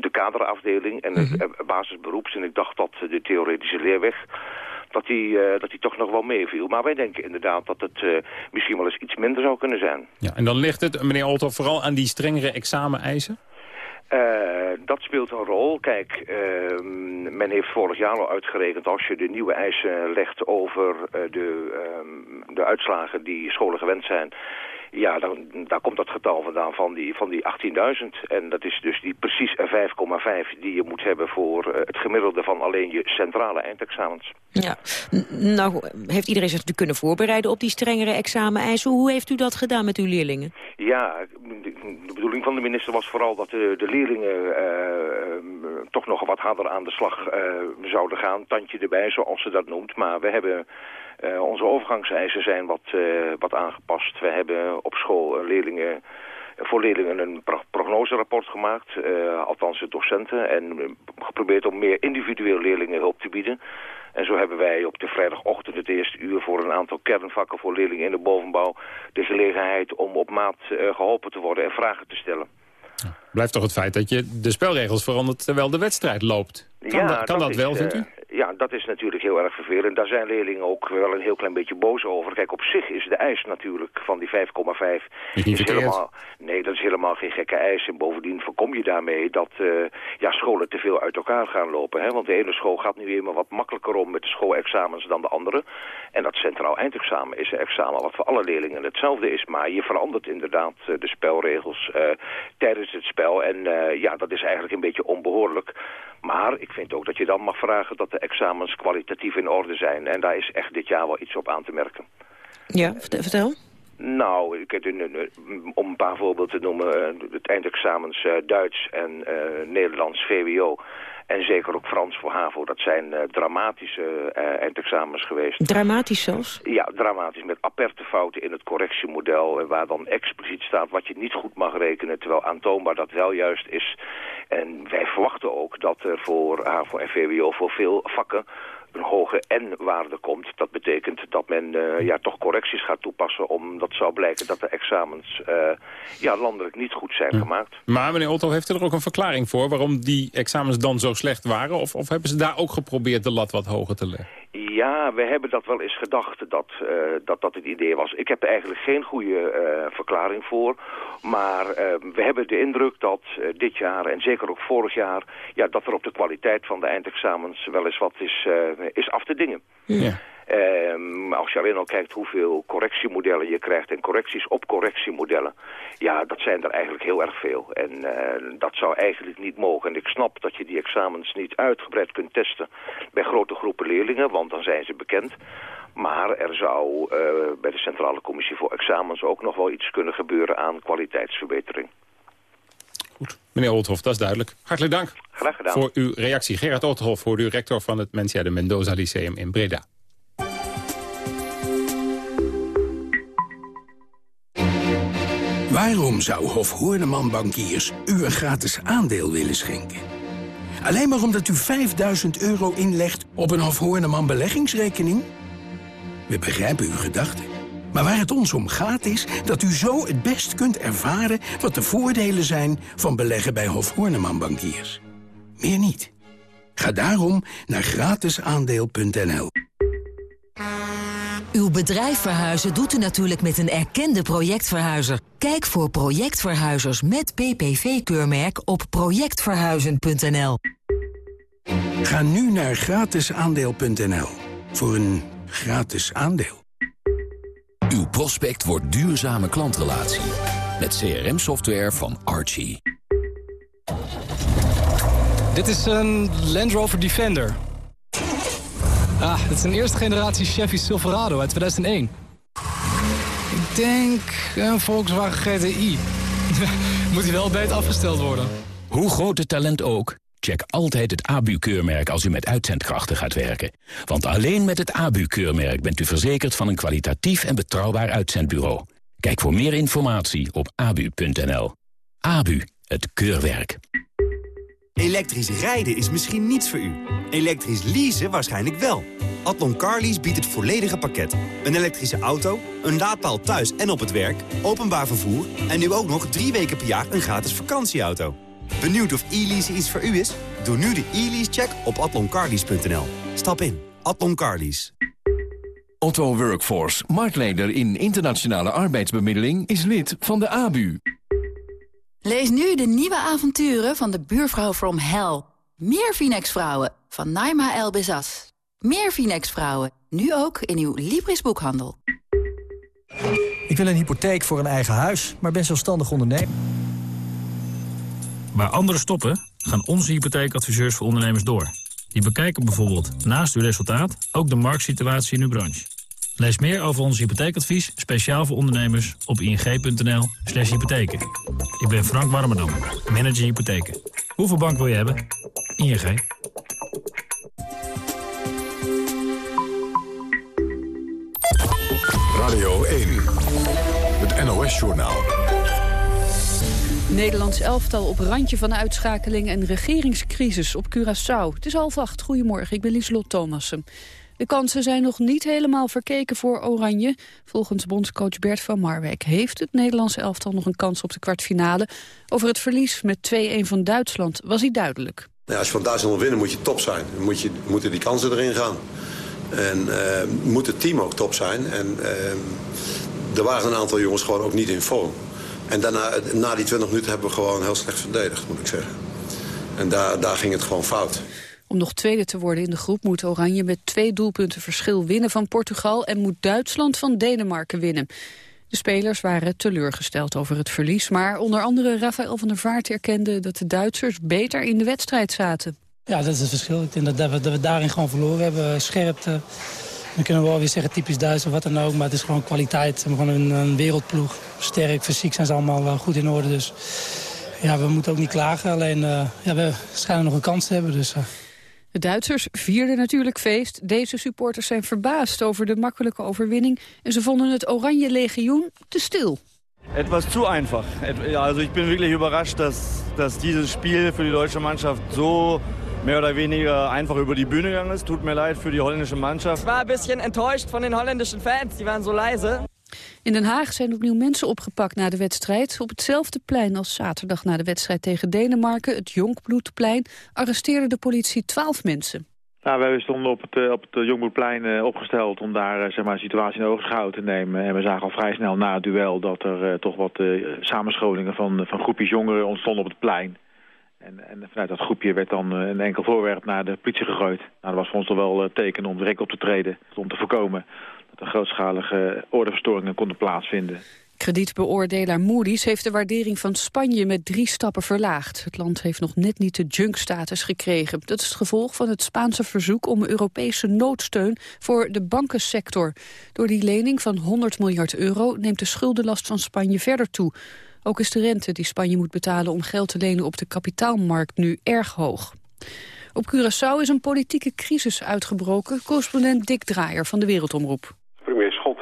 de kaderafdeling en het mm basisberoeps. En ik dacht dat de theoretische leerweg dat die, uh, dat die toch nog wel meeviel. Maar wij denken inderdaad dat het uh, misschien wel eens iets minder zou kunnen zijn. Ja, en dan ligt het, meneer Olto, vooral aan die strengere exameneisen? Uh, dat speelt een rol. Kijk, ehm, men heeft vorig jaar al uitgerekend... als je de nieuwe eisen legt over de, ehm, de uitslagen die scholen gewend zijn Ja, dan, daar komt dat getal vandaan van die, van die 18.000. En dat is dus die precies 5,5 die je moet hebben voor uh, het gemiddelde van alleen je centrale eindexamens. Ja, nou heeft iedereen zich natuurlijk kunnen voorbereiden op die strengere exameneisen. Hoe heeft u dat gedaan met uw leerlingen? Ja, bedoeling van de minister was vooral dat de, leerlingen uh, toch nog wat harder aan de slag uh, zouden gaan. Tandje erbij, zoals ze dat noemt. Maar we hebben onze overgangseisen zijn wat, wat aangepast. We hebben op school leerlingen, voor leerlingen een pro prognoserapport gemaakt, althans de docenten, en geprobeerd om meer individueel leerlingen hulp te bieden. En zo hebben wij op de vrijdagochtend het eerste uur voor een aantal kernvakken voor leerlingen in de bovenbouw de gelegenheid om op maat geholpen te worden en vragen te stellen. Blijft toch het feit dat je de spelregels verandert terwijl de wedstrijd loopt. Kan, ja, dat, kan dat, wel, vindt u? Ja, dat is natuurlijk heel erg vervelend. Daar zijn leerlingen ook wel een heel klein beetje boos over. Kijk, op zich is de eis natuurlijk van die 5,5... Is niet helemaal, Nee, dat is helemaal geen gekke eis. En bovendien voorkom je daarmee dat uh, ja, scholen te veel uit elkaar gaan lopen. Hè? Want de ene school gaat nu eenmaal wat makkelijker om met de schoolexamens dan de andere. En dat centraal eindexamen is een examen wat voor alle leerlingen hetzelfde is. Maar je verandert inderdaad uh, de spelregels uh, tijdens het spel. En ja, dat is eigenlijk een beetje onbehoorlijk. Maar ik vind ook dat je dan mag vragen dat de examens kwalitatief in orde zijn. En daar is echt dit jaar wel iets op aan te merken. Ja, vertel. Nou, ik heb, om een paar voorbeelden te noemen, het eindexamens uh, Duits en uh, Nederlands VWO en zeker ook Frans voor HAVO. Dat zijn uh, dramatische uh, eindexamens geweest. Dramatisch zelfs? Ja, dramatisch. Met aperte fouten in het correctiemodel. Waar dan expliciet staat wat je niet goed mag rekenen. Terwijl aantoonbaar dat wel juist is. En wij verwachten ook dat er voor HAVO en VWO voor veel vakken een hoge N-waarde komt. Dat betekent dat men uh, ja, toch correcties gaat toepassen... omdat zou blijken dat de examens uh, ja, landelijk niet goed zijn ja. gemaakt. Maar meneer Otto, heeft u er ook een verklaring voor... waarom die examens dan zo slecht waren? Of, of hebben ze daar ook geprobeerd de lat wat hoger te leggen? Ja, we hebben dat wel eens gedacht dat uh, dat, dat het idee was. Ik heb er eigenlijk geen goede uh, verklaring voor. Maar uh, we hebben de indruk dat dit jaar en zeker ook vorig jaar... Ja, dat er op de kwaliteit van de eindexamens wel eens wat is, is af te dingen. Ja. Um, als je alleen al kijkt hoeveel correctiemodellen je krijgt en correcties op correctiemodellen. Ja, dat zijn er eigenlijk heel erg veel. En uh, dat zou eigenlijk niet mogen. En ik snap dat je die examens niet uitgebreid kunt testen bij grote groepen leerlingen, want dan zijn ze bekend. Maar er zou uh, bij de Centrale Commissie voor Examens ook nog wel iets kunnen gebeuren aan kwaliteitsverbetering. Goed. Meneer Olthoff, dat is duidelijk. Hartelijk dank Graag gedaan. voor uw reactie. Gerard Olthoff, voor u rector van het Mensia de Mendoza Lyceum in Breda. Waarom zou Hof Hoorneman Bankiers u een gratis aandeel willen schenken? Alleen maar omdat u 5000 euro inlegt op een Hof Hoorneman beleggingsrekening? We begrijpen uw gedachten. Maar waar het ons om gaat is dat u zo het best kunt ervaren... wat de voordelen zijn van beleggen bij Hof Hoorneman Bankiers. Meer niet. Ga daarom naar gratisaandeel.nl. Uw bedrijf verhuizen doet u natuurlijk met een erkende projectverhuizer. Kijk voor projectverhuizers met PPV-keurmerk op projectverhuizen.nl. Ga nu naar gratisaandeel.nl voor een gratis aandeel. Uw prospect wordt duurzame klantrelatie met CRM-software van Archie. Dit is een Land Rover Defender. Ah, het is een eerste generatie Chevy Silverado uit 2001. Ik denk een Volkswagen GTI. Moet hij wel beter afgesteld worden. Hoe groot het talent ook, check altijd het ABU-keurmerk als u met uitzendkrachten gaat werken. Want alleen met het ABU-keurmerk bent u verzekerd van een kwalitatief en betrouwbaar uitzendbureau. Kijk voor meer informatie op abu.nl. ABU, het keurwerk. Elektrisch rijden is misschien niets voor u. Elektrisch leasen waarschijnlijk wel. Atlon Carlease biedt het volledige pakket. Een elektrische auto, een laadpaal thuis en op het werk, openbaar vervoer... en nu ook nog drie weken per jaar een gratis vakantieauto. Benieuwd of e-lease iets voor u is? Doe nu de e-lease-check op atloncarlease.nl. Stap in. Atlon Carlease. Otto Workforce, marktleider in internationale arbeidsbemiddeling... is lid van de ABU. Lees nu de nieuwe avonturen van de buurvrouw from hell. Meer Phoenix-vrouwen van Naima El Bezas. Meer Phoenix-vrouwen, nu ook in uw Libris boekhandel. Ik wil een hypotheek voor een eigen huis, maar ben zelfstandig ondernemer. Waar anderen stoppen, gaan onze hypotheekadviseurs voor ondernemers door. Die bekijken bijvoorbeeld naast uw resultaat ook de marktsituatie in uw branche. Lees meer over ons hypotheekadvies, speciaal voor ondernemers, op ing.nl slash hypotheken. Ik ben Frank Warmerdam, manager hypotheken. Hoeveel bank wil je hebben? ING. Radio 1, het NOS-journaal. Nederlands elftal op randje van uitschakeling en regeringscrisis op Curaçao. Het is half acht. Goedemorgen, ik ben Lieselot Thomassen. De kansen zijn nog niet helemaal verkeken voor Oranje. Volgens bondscoach Bert van Marwijk heeft het Nederlandse elftal nog een kans op de kwartfinale. Over het verlies met 2-1 van Duitsland was hij duidelijk. Als je van Duitsland wil winnen moet je top zijn. Moet je, moeten die kansen erin gaan. En uh, moet het team ook top zijn. En uh, er waren een aantal jongens gewoon ook niet in vorm. En daarna, na die 20 minuten hebben we gewoon heel slecht verdedigd, moet ik zeggen. En daar, daar ging het gewoon fout. Om nog tweede te worden in de groep moet Oranje met twee doelpunten verschil winnen van Portugal en moet Duitsland van Denemarken winnen. De spelers waren teleurgesteld over het verlies, maar onder andere Rafael van der Vaart erkende dat de Duitsers beter in de wedstrijd zaten. Ja, dat is het verschil. Ik denk dat we, daarin gewoon verloren hebben. Scherpte, dan kunnen we wel weer zeggen typisch Duits of wat dan ook. Maar het is gewoon kwaliteit. We gewoon een, wereldploeg. Sterk, fysiek zijn ze allemaal goed in orde. Dus ja, we moeten ook niet klagen. Alleen uh, ja, we schijnen nog een kans te hebben. Dus, uh. De Duitsers vierden natuurlijk feest. Deze supporters zijn verbaasd over de makkelijke overwinning. En ze vonden het Oranje Legioen te stil. Het was zu einfach. Also ich bin wirklich überrascht, dass, dass dieses Spiel für die deutsche Mannschaft so mehr oder weniger einfach über die Bühne gegangen ist. Tut mir leid für die holländische Mannschaft. Ich war ein bisschen enttäuscht von den holländischen Fans, die waren so leise. In Den Haag zijn opnieuw mensen opgepakt na de wedstrijd. Op hetzelfde plein als zaterdag na de wedstrijd tegen Denemarken, het Jonkbloedplein, arresteerde de politie twaalf mensen. Nou, wij stonden op het, op het Jongbloedplein opgesteld om daar zeg maar, situatie in ogenschouw te nemen. En we zagen al vrij snel na het duel dat er toch wat samenscholingen van, van groepjes jongeren ontstonden op het plein. En, en, vanuit dat groepje werd dan een enkel voorwerp naar de politie gegooid. Nou, dat was voor ons toch wel teken om direct op te treden, om te voorkomen grootschalige ordeverstoringen konden plaatsvinden. Kredietbeoordelaar Moody's heeft de waardering van Spanje met drie stappen verlaagd. Het land heeft nog net niet de junk-status gekregen. Dat is het gevolg van het Spaanse verzoek om Europese noodsteun voor de bankensector. Door die lening van 100 miljard euro neemt de schuldenlast van Spanje verder toe. Ook is de rente die Spanje moet betalen om geld te lenen op de kapitaalmarkt nu erg hoog. Op Curaçao is een politieke crisis uitgebroken. Correspondent Dick Draaier van de Wereldomroep.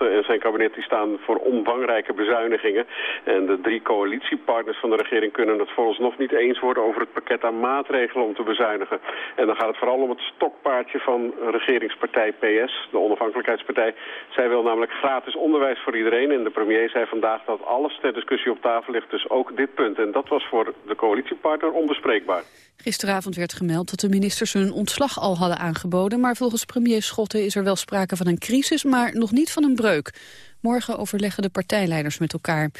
Schotten en zijn kabinet die staan voor omvangrijke bezuinigingen. En de drie coalitiepartners van de regering kunnen het vooralsnog niet eens worden over het pakket aan maatregelen om te bezuinigen. En dan gaat het vooral om het stokpaardje van regeringspartij PS, de onafhankelijkheidspartij. Zij wil namelijk gratis onderwijs voor iedereen. En de premier zei vandaag dat alles ter discussie op tafel ligt, dus ook dit punt. En dat was voor de coalitiepartner onbespreekbaar. Gisteravond werd gemeld dat de ministers hun ontslag al hadden aangeboden... maar volgens premier Schotten is er wel sprake van een crisis, maar nog niet van een breuk. Morgen overleggen de partijleiders met elkaar.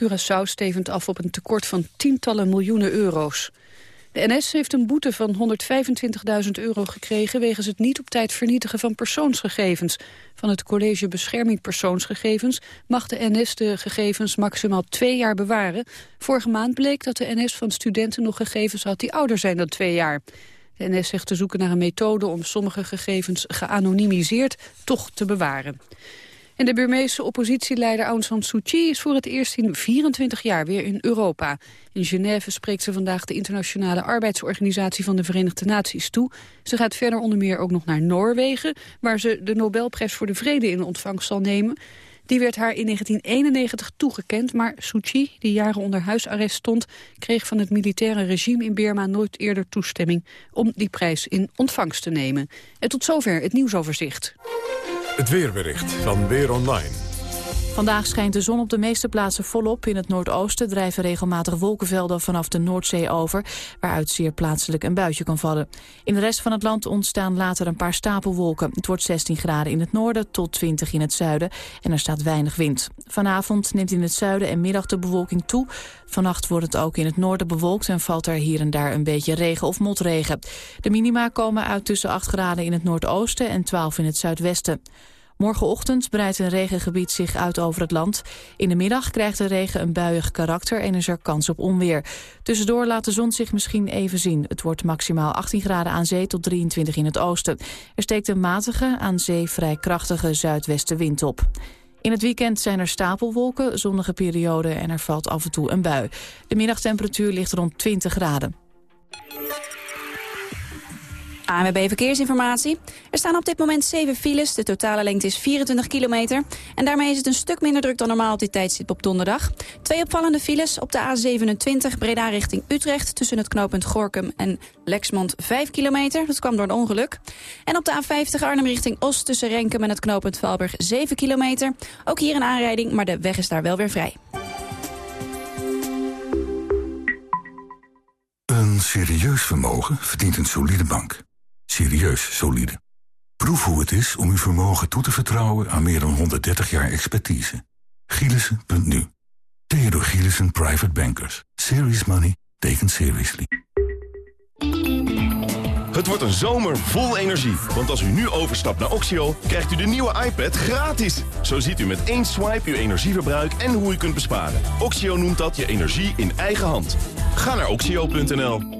Curaçao stevend af op een tekort van tientallen miljoenen euro's. De NS heeft een boete van 125.000 euro gekregen... wegens het niet op tijd vernietigen van persoonsgegevens. Van het College Bescherming Persoonsgegevens... mag de NS de gegevens maximaal twee jaar bewaren. Vorige maand bleek dat de NS van studenten nog gegevens had... die ouder zijn dan twee jaar. De NS zegt te zoeken naar een methode om sommige gegevens geanonimiseerd toch te bewaren. De Burmeese oppositieleider Aung San Suu Kyi is voor het eerst in 24 jaar weer in Europa. In Genève spreekt ze vandaag de Internationale Arbeidsorganisatie van de Verenigde Naties toe. Ze gaat verder onder meer ook nog naar Noorwegen, waar ze de Nobelprijs voor de Vrede in ontvangst zal nemen. Die werd haar in 1991 toegekend, maar Suu Kyi, die jaren onder huisarrest stond... kreeg van het militaire regime in Burma nooit eerder toestemming... om die prijs in ontvangst te nemen. En tot zover het nieuwsoverzicht. Het weerbericht van Weer Online. Vandaag schijnt de zon op de meeste plaatsen volop. In het noordoosten drijven regelmatig wolkenvelden vanaf de Noordzee over... waaruit zeer plaatselijk een buitje kan vallen. In de rest van het land ontstaan later een paar stapelwolken. Het wordt 16 graden in het noorden tot 20 in het zuiden. En er staat weinig wind. Vanavond neemt in het zuiden en middag de bewolking toe. Vannacht wordt het ook in het noorden bewolkt... en valt er hier en daar een beetje regen of motregen. De minima komen uit tussen 8 graden in het noordoosten en 12 in het zuidwesten. Morgenochtend breidt een regengebied zich uit over het land. In de middag krijgt de regen een buiig karakter en is er kans op onweer. Tussendoor laat de zon zich misschien even zien. Het wordt maximaal 18 graden aan zee tot 23 in het oosten. Er steekt een matige, aan zee vrij krachtige zuidwestenwind op. In het weekend zijn er stapelwolken, zonnige perioden en er valt af en toe een bui. De middagtemperatuur ligt rond 20 graden. ANWB Verkeersinformatie. Er staan op dit moment 7 files. De totale lengte is 24 kilometer. En daarmee is het een stuk minder druk dan normaal op dit tijdstip op donderdag. Twee opvallende files op de A27 Breda richting Utrecht... tussen het knooppunt Gorkum en Lexmond 5 kilometer. Dat kwam door een ongeluk. En op de A50 Arnhem richting Oost tussen Renkum en het knooppunt Valburg 7 kilometer. Ook hier een aanrijding, maar de weg is daar wel weer vrij. Een serieus vermogen verdient een solide bank. Serieus solide. Proef hoe het is om uw vermogen toe te vertrouwen aan meer dan 130 jaar expertise. Gielissen.nu. Theodor Gielissen Private Bankers. Serious money taken seriously. Het wordt een zomer vol energie. Want als u nu overstapt naar Oxio, krijgt u de nieuwe iPad gratis. Zo ziet u met één swipe uw energieverbruik en hoe u kunt besparen. Oxio noemt dat je energie in eigen hand. Ga naar oxio.nl.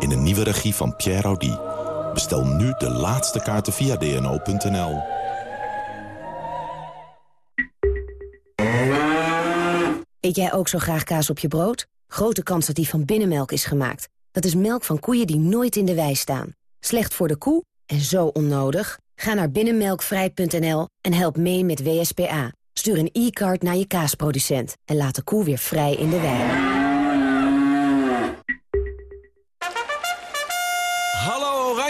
in een nieuwe regie van Pierre Audi. Bestel nu de laatste kaarten via dno.nl. Eet jij ook zo graag kaas op je brood? Grote kans dat die van binnenmelk is gemaakt. Dat is melk van koeien die nooit in de wei staan. Slecht voor de koe en zo onnodig? Ga naar binnenmelkvrij.nl en help mee met WSPA. Stuur een e-card naar je kaasproducent en laat de koe weer vrij in de wei.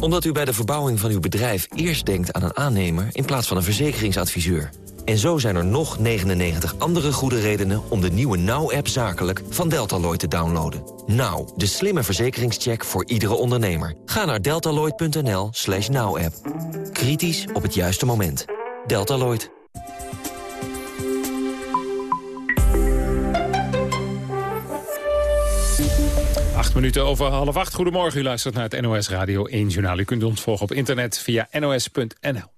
Omdat u bij de verbouwing van uw bedrijf eerst denkt aan een aannemer... in plaats van een verzekeringsadviseur. En zo zijn er nog 99 andere goede redenen om de nieuwe Now-app zakelijk van Deltaloid te downloaden. Now, de slimme verzekeringscheck voor iedere ondernemer. Ga naar deltaloid.nl slash now-app. Kritisch op het juiste moment. Deltaloid. Acht minuten over half acht. Goedemorgen, u luistert naar het NOS Radio 1 Journaal. U kunt ons volgen op internet via nos.nl.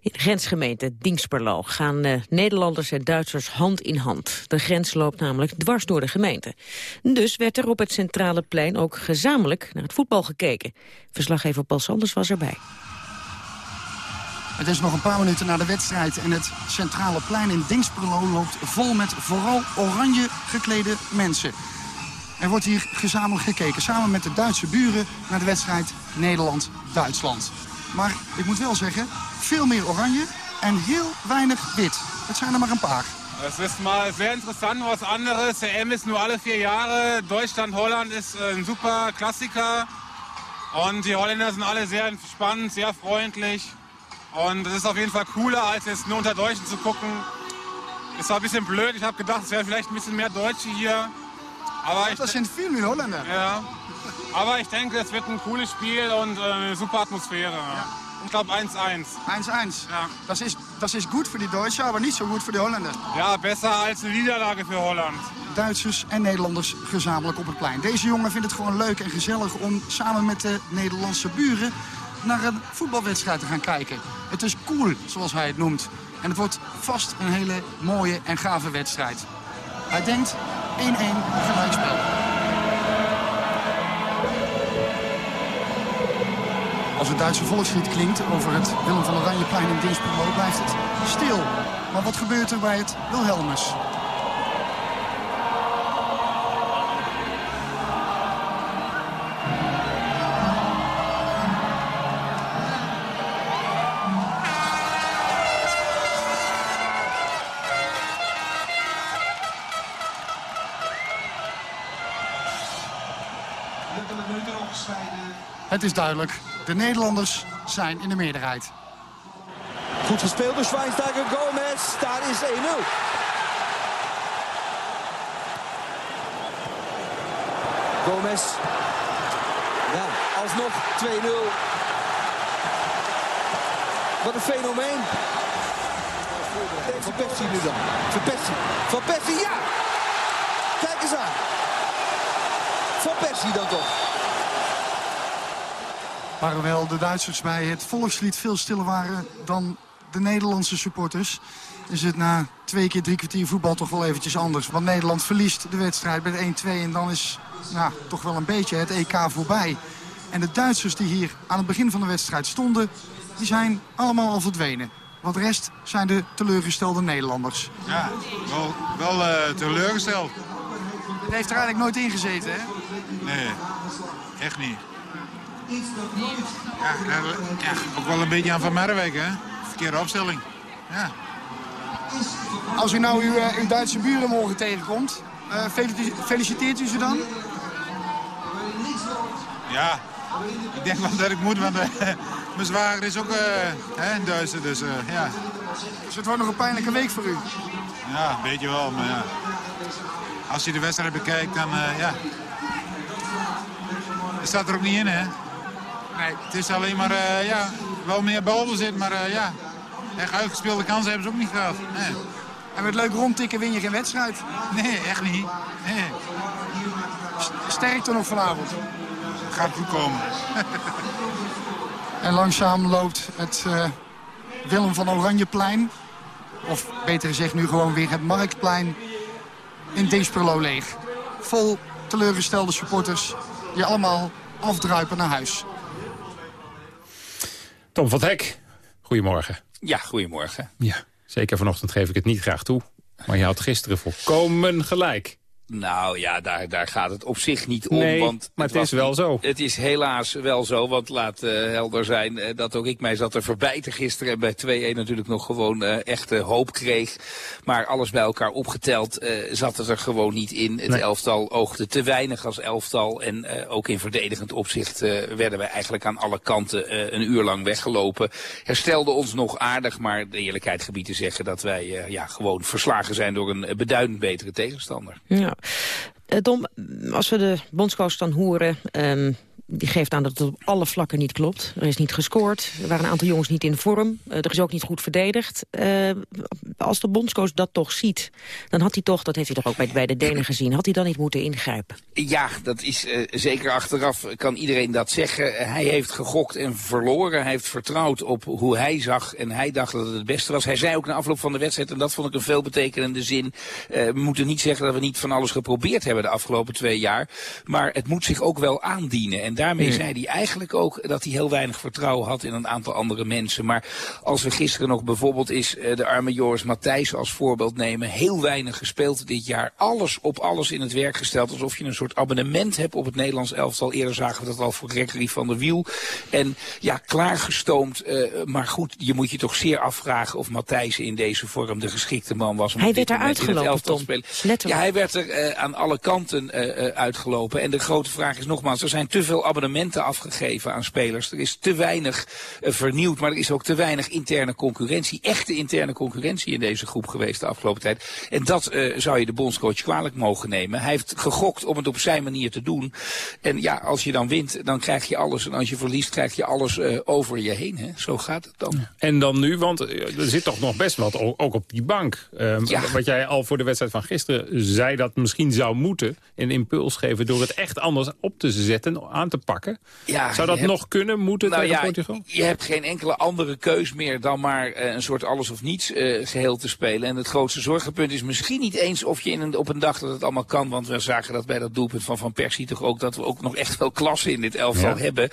In de grensgemeente Dingsperlo gaan uh, Nederlanders en Duitsers hand in hand. De grens loopt namelijk dwars door de gemeente. Dus werd er op het centrale plein ook gezamenlijk naar het voetbal gekeken. Verslaggever Paul Sanders was erbij. Het is nog een paar minuten na de wedstrijd en het centrale plein in Dingsperlo loopt vol met vooral oranje geklede mensen. Er wordt hier gezamenlijk gekeken, samen met de Duitse buren, naar de wedstrijd Nederland-Duitsland. Maar ik moet wel zeggen, veel meer oranje en heel weinig wit. Het zijn er maar een paar. Het is mal sehr interessant, was anderes. De M is nu alle vier Jahre. Deutschland-Holland ist ein super Klassiker. Und die Holländer sind alle sehr entspannt, sehr freundlich. Und es ist auf jeden Fall cooler, als jetzt nur unter Deutschen zu gucken. Es war ein bisschen blöd. Ich habe gedacht, es wären vielleicht ein bisschen mehr Deutsche hier. Aber ich, das sind viel mehr Holländer. Ja. Aber ich denke, es wird ein cooles Spiel und äh, eine super Atmosphäre. Ja. Ich glaube 1-1. 1-1. Ja. Das, ist, das ist gut für die Deutschen, aber nicht so gut für die Holländer. Ja, besser als een Niederlage voor Holland. Duitsers en Nederlanders gezamenlijk op het plein. Deze jongen vindt het gewoon leuk en gezellig om samen met de Nederlandse buren naar een voetbalwedstrijd te gaan kijken. Het is cool, zoals hij het noemt. En het wordt vast een hele mooie en gave wedstrijd. Hij denkt 1-1 gelijkspel. Als het Duitse volkslied klinkt over het Willem van Oranjeplein in Dinsperlo blijft het stil. Maar wat gebeurt er bij het Wilhelmus? Het is duidelijk. De Nederlanders zijn in de meerderheid. Goed gespeeld door Schweinsteiger. Gomez. Daar is 1-0. Gomez. Alsnog 2-0. Wat een fenomeen. Van Persie nu dan. Van Persie. Van Persie, ja! Kijk eens aan. Van Persie dan toch. Maar hoewel de Duitsers bij het volkslied veel stiller waren dan de Nederlandse supporters... is het na twee keer drie kwartier voetbal toch wel eventjes anders. Want Nederland verliest de wedstrijd bij 1-2 en dan is nou, toch wel een beetje het EK voorbij. En de Duitsers die hier aan het begin van de wedstrijd stonden... die zijn allemaal al verdwenen. Want de rest zijn de teleurgestelde Nederlanders. Ja, wel, wel uh, teleurgesteld. Het heeft er eigenlijk nooit in gezeten, hè? Nee, echt niet. Ja, ja, ook wel een beetje aan Van Merwijk, hè? Verkeerde opstelling. Ja. Als u nou uw, uh, uw Duitse buren morgen tegenkomt, uh, feliciteert u ze dan? Ja, ik denk wel dat ik moet, want uh, mijn zwager is ook hè, een Duitser, dus ja. Dus het wordt nog een pijnlijke week voor u? Ja, een beetje wel, maar ja. Als je de wedstrijd bekijkt, dan ja. Het staat er ook niet in, hè? Nee. Het is alleen maar, uh, ja, wel meer balbezit, maar uh, ja, echt uitgespeelde kansen hebben ze ook niet gehad. Nee. En met leuk rondtikken win je geen wedstrijd? Nee, echt niet. Nee. Sterkte nog vanavond? Gaat goed komen. en langzaam loopt het uh, Willem van Oranjeplein, of beter gezegd nu gewoon weer het Marktplein, in Dingsperlo leeg. Vol teleurgestelde supporters die allemaal afdruipen naar huis. Tom van Hek, goedemorgen. Ja, goedemorgen. Ja, zeker vanochtend geef ik het niet graag toe. Maar je had gisteren volkomen gelijk. Nou ja, daar, daar gaat het op zich niet om. Nee, want maar het, het is wel niet, zo. Het is helaas wel zo, want laat uh, helder zijn uh, dat ook ik mij zat te verbijten gisteren. En bij 2-1 natuurlijk nog gewoon uh, echte hoop kreeg. Maar alles bij elkaar opgeteld zat het er gewoon niet in. Het nee. elftal oogde te weinig als elftal. En ook in verdedigend opzicht werden wij eigenlijk aan alle kanten een uur lang weggelopen. Herstelden ons nog aardig, maar de eerlijkheid gebied te zeggen dat wij ja, gewoon verslagen zijn door een beduidend betere tegenstander. Ja. Tom, als we de bondscoach dan horen... Um, die geeft aan dat het op alle vlakken niet klopt. Er is niet gescoord, er waren een aantal jongens niet in vorm. Uh, er is ook niet goed verdedigd. Uh, als de bondscoach dat toch ziet, dan had hij toch... dat heeft hij toch ook bij, bij de Denen gezien... had hij dan niet moeten ingrijpen? Ja, dat is uh, zeker achteraf, kan iedereen dat zeggen. hij heeft gegokt en verloren. Hij heeft vertrouwd op hoe hij zag en hij dacht dat het het beste was. Hij zei ook na afloop van de wedstrijd, en dat vond ik een veelbetekenende zin... we moeten niet zeggen dat we niet van alles geprobeerd hebben de afgelopen twee jaar. Maar het moet zich ook wel aandienen. En daarmee zei hij eigenlijk ook dat hij heel weinig vertrouwen had in een aantal andere mensen. Maar als we gisteren nog bijvoorbeeld is uh, de arme Joris Matthijs als voorbeeld nemen. Heel weinig gespeeld dit jaar. Alles op alles in het werk gesteld. Alsof je een soort abonnement hebt op het Nederlands elftal. Eerder zagen we dat al voor Gregory van der Wiel. En ja, klaargestoomd. Uh, maar goed, je moet je toch zeer afvragen of Matthijs in deze vorm de geschikte man was. Om hij op dit werd eruit gelopen, Tom. Ja, hij werd er uh, aan alle kanten uitgelopen. En de grote vraag is nogmaals, er zijn te veel abonnementen afgegeven aan spelers. Er is te weinig uh, vernieuwd, maar er is ook te weinig interne concurrentie. Echte interne concurrentie in deze groep geweest de afgelopen tijd. En dat uh, zou je de bondscoach kwalijk mogen nemen. Hij heeft gegokt om het op zijn manier te doen. En ja, als je dan wint, dan krijg je alles. En als je verliest, krijg je alles uh, over je heen. Hè? Zo gaat het dan. En dan nu, want er zit toch nog best wat ook op die bank. Um, ja. Wat jij al voor de wedstrijd van gisteren zei dat misschien zou moeten. Een impuls geven door het echt anders op te zetten, aan te te pakken. Ja, Zou dat hebt- nog kunnen, moeten Nou tegen ja, Portugal? je hebt geen enkele andere keus meer dan maar eh, een soort alles of niets eh, geheel te spelen. En het grootste zorgenpunt is misschien niet eens of je in een, op een dag dat het allemaal kan. Want we zagen dat bij dat doelpunt van Van Persie toch ook dat we ook nog echt wel klasse in dit elftal Ja. hebben.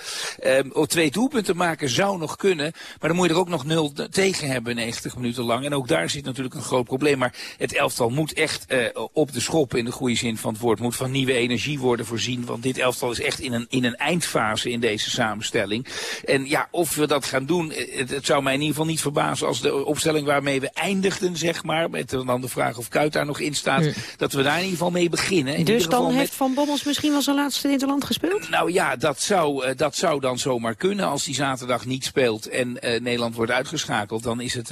Oh, twee doelpunten maken zou nog kunnen. Maar dan moet je er ook nog nul tegen hebben 90 minuten lang. En ook daar zit natuurlijk een groot probleem. Maar het elftal moet echt eh, op de schop in de goede zin van het woord. Moet van nieuwe energie worden voorzien. Want dit elftal is echt in een, in een eindfase in deze samenstelling. En ja, of we dat gaan doen, eh, het, het zou mij in ieder geval niet verbazen als de opstelling waarmee we eindigden, zeg maar. Met dan de vraag of Kuit daar nog in staat. Dat we daar in ieder geval mee beginnen. In Dus ieder geval dan met- heeft Van Bommels misschien wel zijn laatste interland gespeeld? nou ja, dat zou, eh, dat zou dan zomaar kunnen als die zaterdag niet speelt en eh, Nederland wordt uitgeschakeld. Dan is het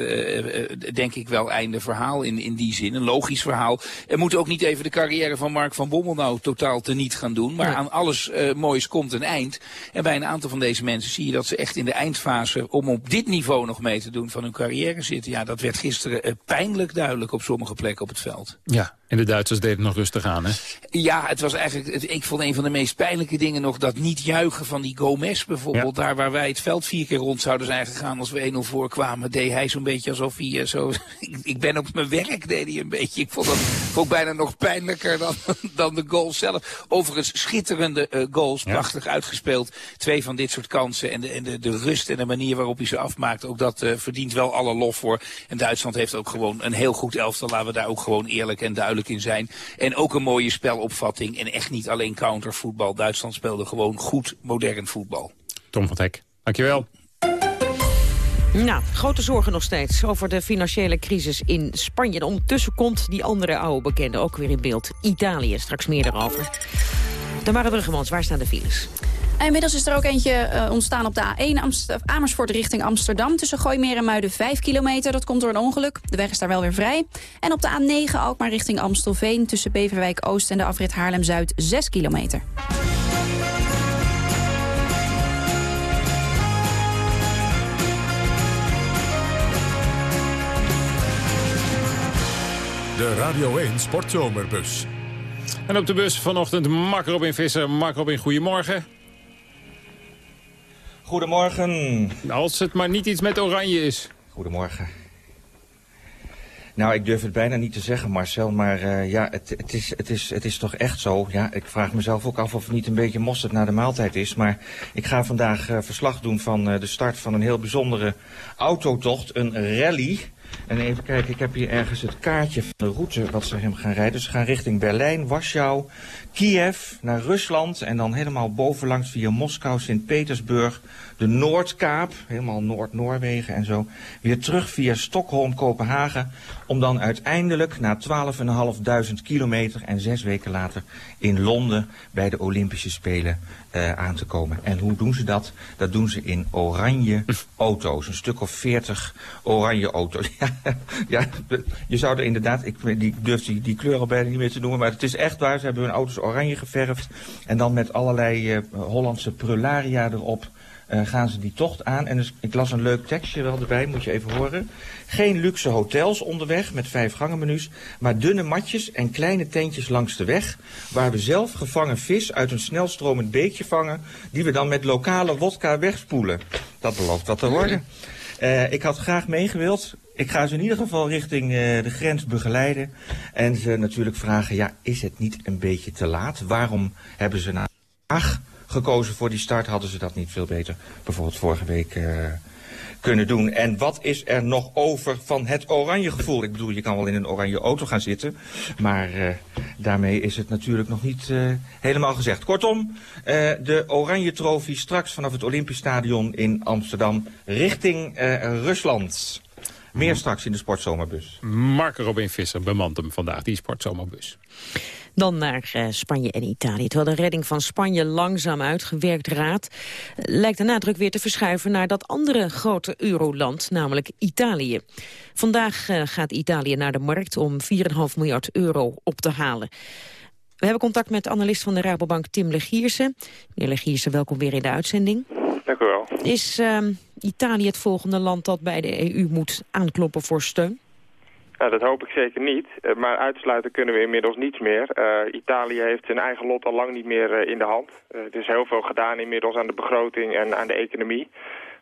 denk ik wel einde verhaal in, in die zin. Een logisch verhaal. Er moet ook niet even de carrière van Mark van Bommel nou totaal teniet gaan doen. Maar Nee. aan alles moois komt een eind. En bij een aantal van deze mensen zie je dat ze echt in de eindfase om op dit niveau nog mee te doen van hun carrière zitten. Ja, dat werd gisteren eh, pijnlijk duidelijk op sommige plekken op het veld. Ja, en de Duitsers deden het nog rustig aan, hè? Ja, het was eigenlijk, ik vond een van de meest pijnlijke dingen nog dat niet juichen van die Gomez bijvoorbeeld. Daar waar wij het veld vier keer rond zouden zijn gegaan als we 1-0 voorkwamen, deed hij zo'n beetje alsof hij eh, zo, ik, ik ben op mijn werk, deed hij een beetje. Ik vond dat vond ik bijna nog pijnlijker dan, dan de goal zelf. Overigens schitterende eh, goals, prachtig uitgespeeld. Twee van dit soort kansen en, de, en de, de rust en de manier waarop hij ze afmaakt, ook dat eh, verdient wel alle lof voor. En Duitsland heeft ook gewoon een heel goed elftal, laten we daar ook gewoon eerlijk en duidelijk in zijn. En ook een mooie spelopvatting en echt niet alleen countervoetbal. Duitsland speelde gewoon goed modern voetbal. Tom van Hek, dankjewel. Nou, grote zorgen nog steeds over de financiële crisis in Spanje. En ondertussen komt die andere oude bekende ook weer in beeld. Italië, straks meer daarover. Tamara Bruggemans, waar staan de files? En inmiddels is er ook eentje eh, ontstaan op de A1 Amst- Amersfoort richting Amsterdam. Tussen Gooimeer en Muiden 5 kilometer. Dat komt door een ongeluk. De weg is daar wel weer vrij. En op de A9 Alkmaar richting Amstelveen. Tussen Beverwijk Oost en de afrit Haarlem-Zuid 6 kilometer. De Radio 1 Sportzomerbus. En op de bus vanochtend Mark Robin Visser. Mark Robin, goedemorgen. Goedemorgen. Als het maar niet iets met oranje is. Goedemorgen. Nou, ik durf het bijna niet te zeggen, Marcel, maar eh, ja, het, het, is, het, is, het is toch echt zo. Ja, ik vraag mezelf ook af of het niet een beetje mosterd na de maaltijd is. Maar ik ga vandaag eh, verslag doen van eh, de start van een heel bijzondere autotocht, een rally. En even kijken, ik heb hier ergens het kaartje van de route wat ze hem gaan rijden. Ze gaan richting Berlijn, Warschau, Kiev, naar Rusland en dan helemaal bovenlangs via Moskou, Sint-Petersburg, de Noordkaap, helemaal Noord-Noorwegen en zo. Weer terug via Stockholm, Kopenhagen, om dan uiteindelijk na 12.500 kilometer en zes weken later in Londen bij de Olympische Spelen eh, aan te komen. En hoe doen ze dat? Dat doen ze in oranje auto's, een stuk of 40 oranje auto's. Ja, je zou er inderdaad, ik die, durf die, die kleur al bijna niet meer te noemen, maar het is echt waar. Ze hebben hun auto's oranje geverfd en dan met allerlei eh, Hollandse prularia erop eh, gaan ze die tocht aan. En dus, ik las een leuk tekstje wel erbij, moet je even horen. Geen luxe hotels onderweg met vijf gangenmenu's, maar dunne matjes en kleine tentjes langs de weg, waar we zelf gevangen vis uit een snelstromend beekje vangen, die we dan met lokale wodka wegspoelen. Dat belooft wat te worden. Eh, ik had graag meegewild. Ik ga ze in ieder geval richting eh, de grens begeleiden. En ze natuurlijk vragen, ja, is het niet een beetje te laat? Waarom hebben ze na Haag gekozen voor die start? Hadden ze dat niet veel beter bijvoorbeeld vorige week eh, kunnen doen? En wat is er nog over van het oranje gevoel? Ik bedoel, je kan wel in een oranje auto gaan zitten. Maar eh, daarmee is het natuurlijk nog niet helemaal gezegd. Kortom, de oranje trofee straks vanaf het Olympisch Stadion in Amsterdam richting Rusland. Meer straks in de sportzomerbus. Mark Robin Visser bemant hem vandaag, die sportzomerbus. Dan naar eh, Spanje en Italië. Terwijl de redding van Spanje langzaam uitgewerkt raadt... eh, lijkt de nadruk weer te verschuiven naar dat andere grote euroland, namelijk Italië. Vandaag eh, gaat Italië naar de markt om 4,5 miljard euro op te halen. We hebben contact met analist van de Rabobank Tim Legiersen. Meneer Legiersen, welkom weer in de uitzending. Is ehm, Italië het volgende land dat bij de EU moet aankloppen voor steun? Nou, dat hoop ik zeker niet. Uh, maar uitsluiten kunnen we inmiddels niets meer. Uh, Italië heeft zijn eigen lot al lang niet meer uh, in de hand. er is heel veel gedaan inmiddels aan de begroting en aan de economie.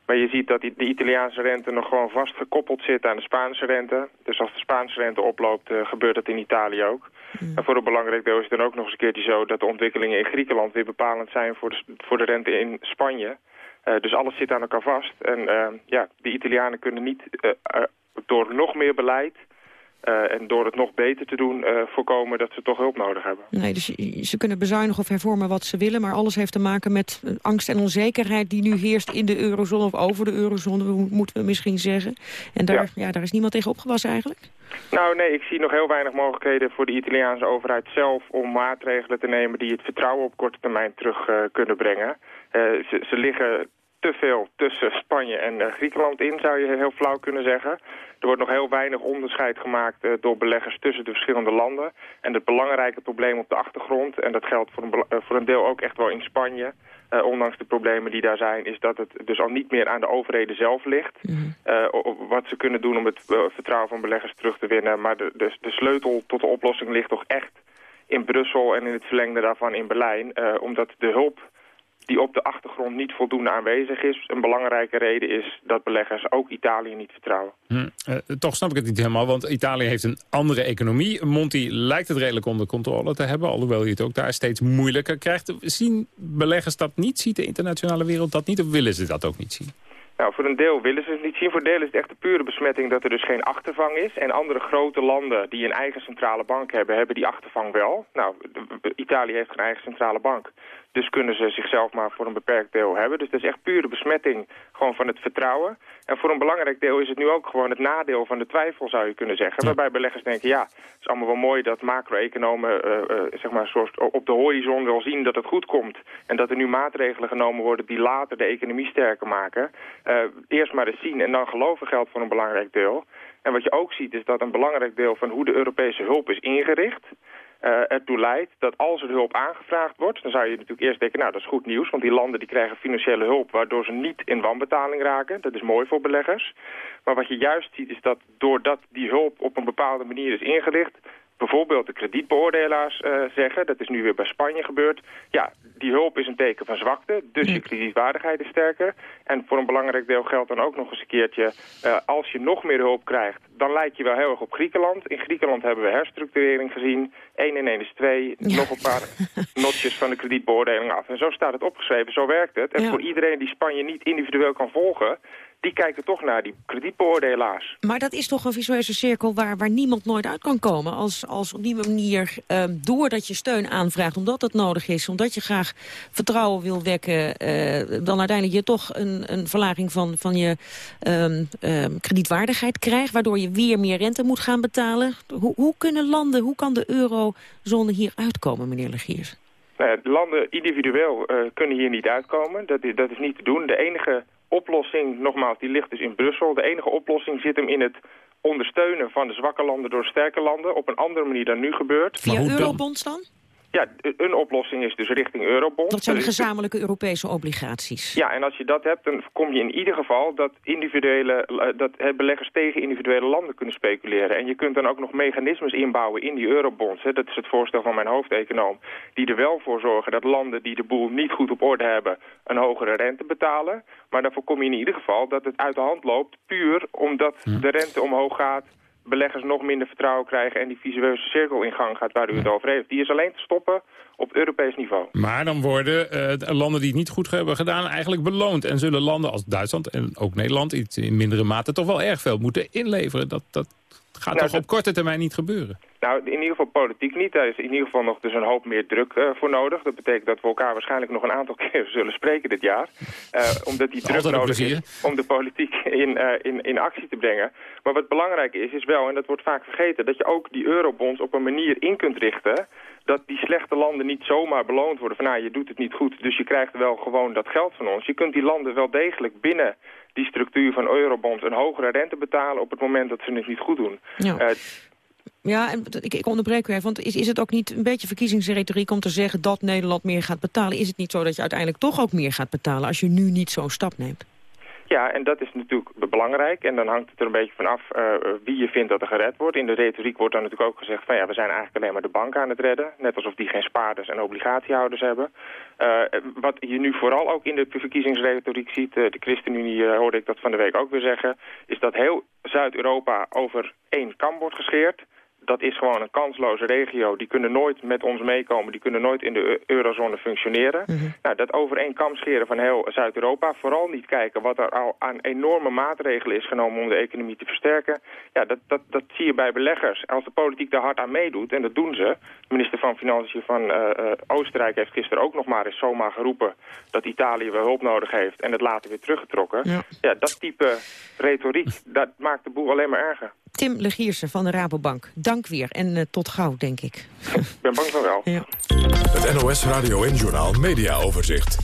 Maar je ziet dat de Italiaanse rente nog gewoon vastgekoppeld zit aan de Spaanse rente. Dus als de Spaanse rente oploopt, gebeurt dat in Italië ook. Mm. En voor een belangrijk deel is het dan ook nog eens een keertje zo... dat de ontwikkelingen in Griekenland weer bepalend zijn voor de, voor de rente in Spanje. Dus alles zit aan elkaar vast. En ja, de Italianen kunnen niet door nog meer beleid uh, en door het nog beter te doen, uh, voorkomen dat ze toch hulp nodig hebben. Nee, dus ze kunnen bezuinigen of hervormen wat ze willen... maar alles heeft te maken met angst en onzekerheid die nu heerst in de eurozone... of over de eurozone, moeten we misschien zeggen. En daar, ja. ja daar is niemand tegen opgewassen eigenlijk? Nou nee, ik zie nog heel weinig mogelijkheden voor de Italiaanse overheid zelf... om maatregelen te nemen die het vertrouwen op korte termijn terug uh, kunnen brengen. Ze, ze liggen te veel tussen Spanje en Griekenland in, zou je heel flauw kunnen zeggen. Er wordt nog heel weinig onderscheid gemaakt uh, door beleggers tussen de verschillende landen. En het belangrijke probleem op de achtergrond, en dat geldt voor een, uh, voor een deel ook echt wel in Spanje... Ondanks de problemen die daar zijn, is dat het dus al niet meer aan de overheden zelf ligt. Mm. wat ze kunnen doen om het vertrouwen van beleggers terug te winnen. Maar de, de, de sleutel tot de oplossing ligt toch echt in Brussel en in het verlengde daarvan in Berlijn. omdat de hulp die op de achtergrond niet voldoende aanwezig is. Een belangrijke reden is dat beleggers ook Italië niet vertrouwen. Hm, uh, toch snap ik het niet helemaal, want Italië heeft een andere economie. Monti lijkt het redelijk onder controle te hebben, alhoewel je het ook daar steeds moeilijker krijgt. Zien beleggers dat niet? Ziet de internationale wereld dat niet of willen ze dat ook niet zien? Nou, voor een deel willen ze het niet zien. Voor een deel is het echt de pure besmetting dat er dus geen achtervang is. En andere grote landen die een eigen centrale bank hebben, hebben die achtervang wel. Nou, Italië heeft geen eigen centrale bank. Dus kunnen ze zichzelf maar voor een beperkt deel hebben. Dus dat is echt pure besmetting gewoon van het vertrouwen. En voor een belangrijk deel is het nu ook gewoon het nadeel van de twijfel, zou je kunnen zeggen. Waarbij beleggers denken, ja, het is allemaal wel mooi dat macro-economen uh, uh, zeg maar, op de horizon wel zien dat het goed komt. En dat er nu maatregelen genomen worden die later de economie sterker maken. Uh, eerst maar eens zien en dan geloven geldt voor een belangrijk deel. En wat je ook ziet is dat een belangrijk deel van hoe de Europese hulp is ingericht ertoe leidt dat als er hulp aangevraagd wordt... dan zou je natuurlijk eerst denken, nou dat is goed nieuws... want die landen die krijgen financiële hulp waardoor ze niet in wanbetaling raken. Dat is mooi voor beleggers. Maar wat je juist ziet is dat doordat die hulp op een bepaalde manier is ingericht bijvoorbeeld de kredietbeoordelaars uh, zeggen, dat is nu weer bij Spanje gebeurd, ja, die hulp is een teken van zwakte, dus je kredietwaardigheid is sterker. En voor een belangrijk deel geldt dan ook nog eens een keertje, uh, als je nog meer hulp krijgt, dan lijkt je wel heel erg op Griekenland. In Griekenland hebben we herstructurering gezien, 1 en 1 is 2, ja. nog een paar notjes van de kredietbeoordeling af. En zo staat het opgeschreven, zo werkt het. En ja. voor iedereen die Spanje niet individueel kan volgen, die kijken toch naar die kredietbeoordelaars. Maar dat is toch een visueuze cirkel waar, waar niemand nooit uit kan komen. Als, als op die manier, uh, doordat je steun aanvraagt, omdat het nodig is... omdat je graag vertrouwen wil wekken... Uh, dan uiteindelijk je toch een, een verlaging van, van je um, um, kredietwaardigheid krijgt... waardoor je weer meer rente moet gaan betalen. Hoe, hoe kunnen landen, hoe kan de eurozone hier uitkomen, meneer Legiers? Nou landen individueel uh, kunnen hier niet uitkomen. Dat is, dat is niet te doen. De enige oplossing, nogmaals, die ligt dus in Brussel. De enige oplossing zit hem in het ondersteunen van de zwakke landen door sterke landen... op een andere manier dan nu gebeurt. Via eurobonds dan? Ja, een oplossing is dus richting eurobond. Dat zijn de gezamenlijke Europese obligaties. Ja, en als je dat hebt, dan kom je in ieder geval dat, individuele, eh, dat beleggers tegen individuele landen kunnen speculeren. En je kunt dan ook nog mechanismes inbouwen in die eurobonds. Hè. Dat is het voorstel van mijn hoofdeconoom. Die er wel voor zorgen dat landen die de boel niet goed op orde hebben... een hogere rente betalen. Maar dan voorkom je in ieder geval dat het uit de hand loopt... puur omdat hm. de rente omhoog gaat beleggers nog minder vertrouwen krijgen... en die visueuze cirkel in gang gaat waar u het over heeft. Die is alleen te stoppen op Europees niveau. Maar dan worden uh, landen die het niet goed hebben gedaan eigenlijk beloond. En zullen landen als Duitsland en ook Nederland iets in mindere mate toch wel erg veel moeten inleveren. Dat, dat gaat nou, toch op korte termijn niet gebeuren? Nou, in ieder geval politiek niet. Daar is in ieder geval nog dus een hoop meer druk uh, voor nodig. Dat betekent dat we elkaar waarschijnlijk nog een aantal keer zullen spreken dit jaar. Uh, omdat die druk nodig is om de politiek in, uh, in, in actie te brengen. Maar wat belangrijk is, is wel, en dat wordt vaak vergeten... dat je ook die eurobonds op een manier in kunt richten dat die slechte landen niet zomaar beloond worden van nou, je doet het niet goed, dus je krijgt wel gewoon dat geld van ons. Je kunt die landen wel degelijk binnen die structuur van eurobonds een hogere rente betalen op het moment dat ze het niet goed doen. Ja. Uh, ja, en ik, ik onderbreek u even, want is, is het ook niet een beetje verkiezingsretoriek om te zeggen dat Nederland meer gaat betalen? Is het niet zo dat je uiteindelijk toch ook meer gaat betalen als je nu niet zo'n stap neemt? Ja, en dat is natuurlijk belangrijk. En dan hangt het er een beetje vanaf uh, wie je vindt dat er gered wordt. In de retoriek wordt dan natuurlijk ook gezegd van ja, we zijn eigenlijk alleen maar de bank aan het redden. Net alsof die geen spaarders en obligatiehouders hebben. Uh, wat je nu vooral ook in de verkiezingsretoriek ziet, uh, de ChristenUnie hoorde ik dat van de week ook weer zeggen, is dat heel Zuid-Europa over één kam wordt gescheerd dat is gewoon een kansloze regio. Die kunnen nooit met ons meekomen. Die kunnen nooit in de eurozone functioneren. Mhm. nou, dat over één kam scheren van heel Zuid-Europa. Vooral niet kijken wat er al aan enorme maatregelen is genomen om de economie te versterken. Ja, dat, dat, dat zie je bij beleggers. Als de politiek daar hard aan meedoet, en dat doen ze. De minister van Financiën van uh, Oostenrijk heeft gisteren ook nog maar eens zomaar geroepen... dat Italië wel hulp nodig heeft en het later weer teruggetrokken. Ja, ja dat type retoriek, dat maakt de boel alleen maar erger. Tim Legiersen van de Rabobank, dank weer. En uh, tot gauw, denk ik. Ik ben bang van wel. Ja. Het NOS Radio en Journaal Media Overzicht.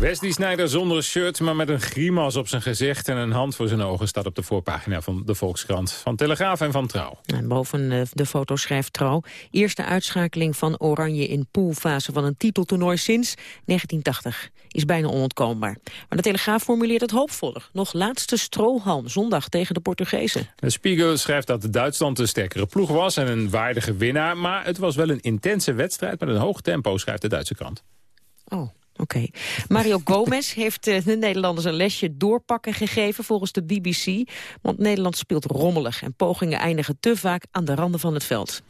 Wesley Sneijder zonder shirt, maar met een grimas op zijn gezicht... en een hand voor zijn ogen staat op de voorpagina van de Volkskrant. Van Telegraaf en van Trouw. En boven eh, de foto schrijft Trouw... eerste uitschakeling van Oranje in poolfase van een titeltoernooi sinds 1980. Is bijna onontkoombaar. Maar de Telegraaf formuleert het hoopvoller. Nog laatste strohalm, zondag tegen de Portugezen. De Spiegel schrijft dat Duitsland een sterkere ploeg was... en een waardige winnaar, maar het was wel een intense wedstrijd... met een hoog tempo, schrijft de Duitse krant. Oh, Oké. Mario Gomez heeft uh, de Nederlanders een lesje doorpakken gegeven volgens de BBC. Want Nederland speelt rommelig en pogingen eindigen te vaak aan de randen van het veld.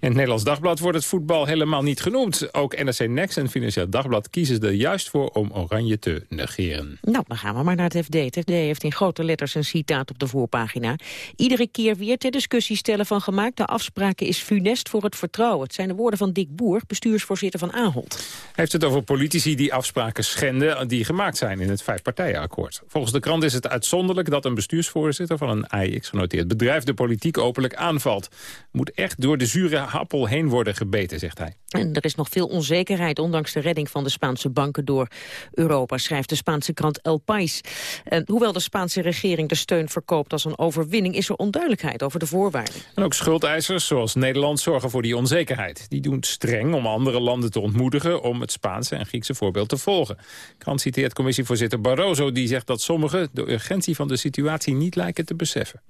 In het Nederlands Dagblad wordt het voetbal helemaal niet genoemd. Ook NRC Next en Financieel Dagblad kiezen er juist voor om Oranje te negeren. Nou, dan gaan we maar naar het FD. Het FD heeft in grote letters een citaat op de voorpagina. Iedere keer weer ter discussie stellen van gemaakte afspraken is funest voor het vertrouwen. Het zijn de woorden van Dick Boer, bestuursvoorzitter van Ahold. Hij heeft het over politici die afspraken schenden die gemaakt zijn in het vijfpartijenakkoord. Volgens de krant is het uitzonderlijk dat een bestuursvoorzitter van een AIX-genoteerd bedrijf de politiek openlijk aanvalt. Moet echt door de zure appel heen worden gebeten, zegt hij. En er is nog veel onzekerheid, ondanks de redding van de Spaanse banken door Europa, schrijft de Spaanse krant El País. En hoewel de Spaanse regering de steun verkoopt als een overwinning, is er onduidelijkheid over de voorwaarden. En ook schuldeisers, zoals Nederland, zorgen voor die onzekerheid. Die doen streng om andere landen te ontmoedigen om het Spaanse en Griekse voorbeeld te volgen. Krant citeert commissievoorzitter Barroso, die zegt dat sommigen de urgentie van de situatie niet lijken te beseffen.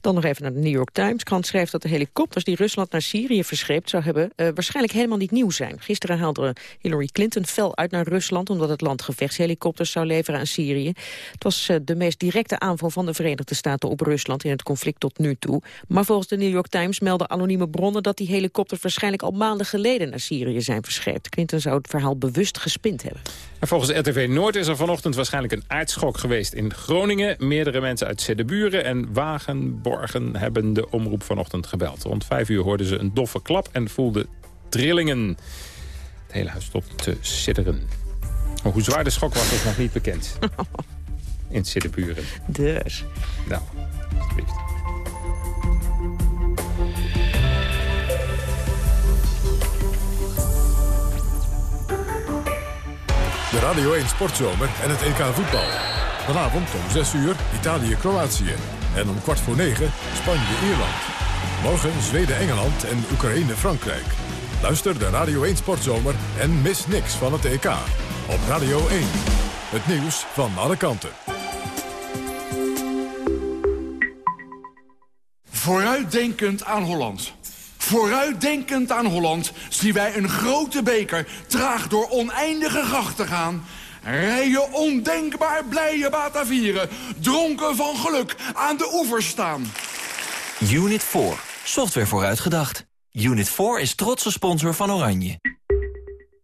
Dan nog even naar de New York Times. Krant schrijft dat de helikopters die Rusland naar Syrië verscheept zou hebben... Uh, waarschijnlijk helemaal niet nieuw zijn. Gisteren haalde Hillary Clinton fel uit naar Rusland... omdat het land gevechtshelikopters zou leveren aan Syrië. Het was uh, de meest directe aanval van de Verenigde Staten op Rusland... in het conflict tot nu toe. Maar volgens de New York Times melden anonieme bronnen... dat die helikopters waarschijnlijk al maanden geleden naar Syrië zijn verscheept. Clinton zou het verhaal bewust gespind hebben. En volgens RTV Noord is er vanochtend waarschijnlijk een aardschok geweest in Groningen. Meerdere mensen uit Seddeburen en Wagenborgen hebben de omroep vanochtend gebeld. Rond vijf uur hoorden ze een doffe klap en voelden trillingen. Het hele huis stopte te sidderen. Maar hoe zwaar de schok was, is nog niet bekend. In Siddeburen. Dus. Nou, alsjeblieft. De Radio 1 Sportzomer en het EK voetbal. Vanavond om 6 uur Italië-Kroatië. En om kwart voor 9 Spanje-Ierland. Morgen Zweden-Engeland en Oekraïne-Frankrijk. Luister de Radio 1 Sportzomer en mis niks van het EK. Op Radio 1. Het nieuws van alle kanten. Vooruitdenkend aan Holland. Vooruitdenkend aan Holland zien wij een grote beker traag door oneindige grachten gaan... Rijen ondenkbaar blije Batavieren, dronken van geluk, aan de oevers staan. Unit 4. Software vooruitgedacht. Unit 4 is trotse sponsor van Oranje.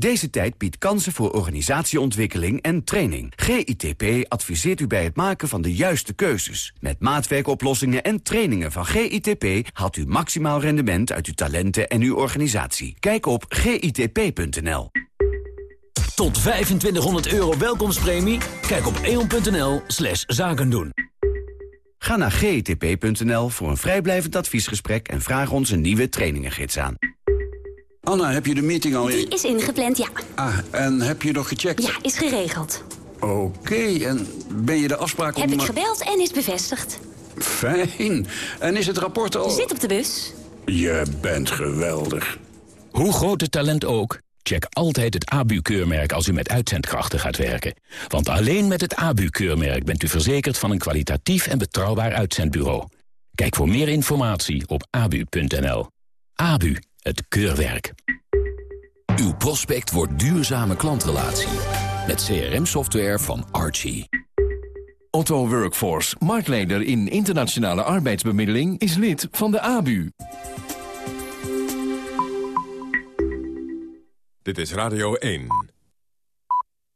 Deze tijd biedt kansen voor organisatieontwikkeling en training. GITP adviseert u bij het maken van de juiste keuzes. Met maatwerkoplossingen en trainingen van GITP... haalt u maximaal rendement uit uw talenten en uw organisatie. Kijk op gitp.nl. Tot 2500 euro welkomstpremie? Kijk op eon.nl slash zakendoen. Ga naar gitp.nl voor een vrijblijvend adviesgesprek... en vraag ons een nieuwe trainingengids aan. Anna, heb je de meeting al... Die is ingepland, ja. Ah, en heb je nog gecheckt? Ja, is geregeld. Oké, en ben je de afspraak om... Heb ik gebeld en is bevestigd. Fijn. En is het rapport al... Zit op de bus. Je bent geweldig. Hoe groot het talent ook, check altijd het ABU-keurmerk als u met uitzendkrachten gaat werken. Want alleen met het ABU-keurmerk bent u verzekerd van een kwalitatief en betrouwbaar uitzendbureau. Kijk voor meer informatie op abu.nl. ABU, het keurwerk. Uw prospect wordt duurzame klantrelatie. Met CRM-software van Archie. Otto Workforce, marktleider in internationale arbeidsbemiddeling, is lid van de ABU. Dit is Radio 1.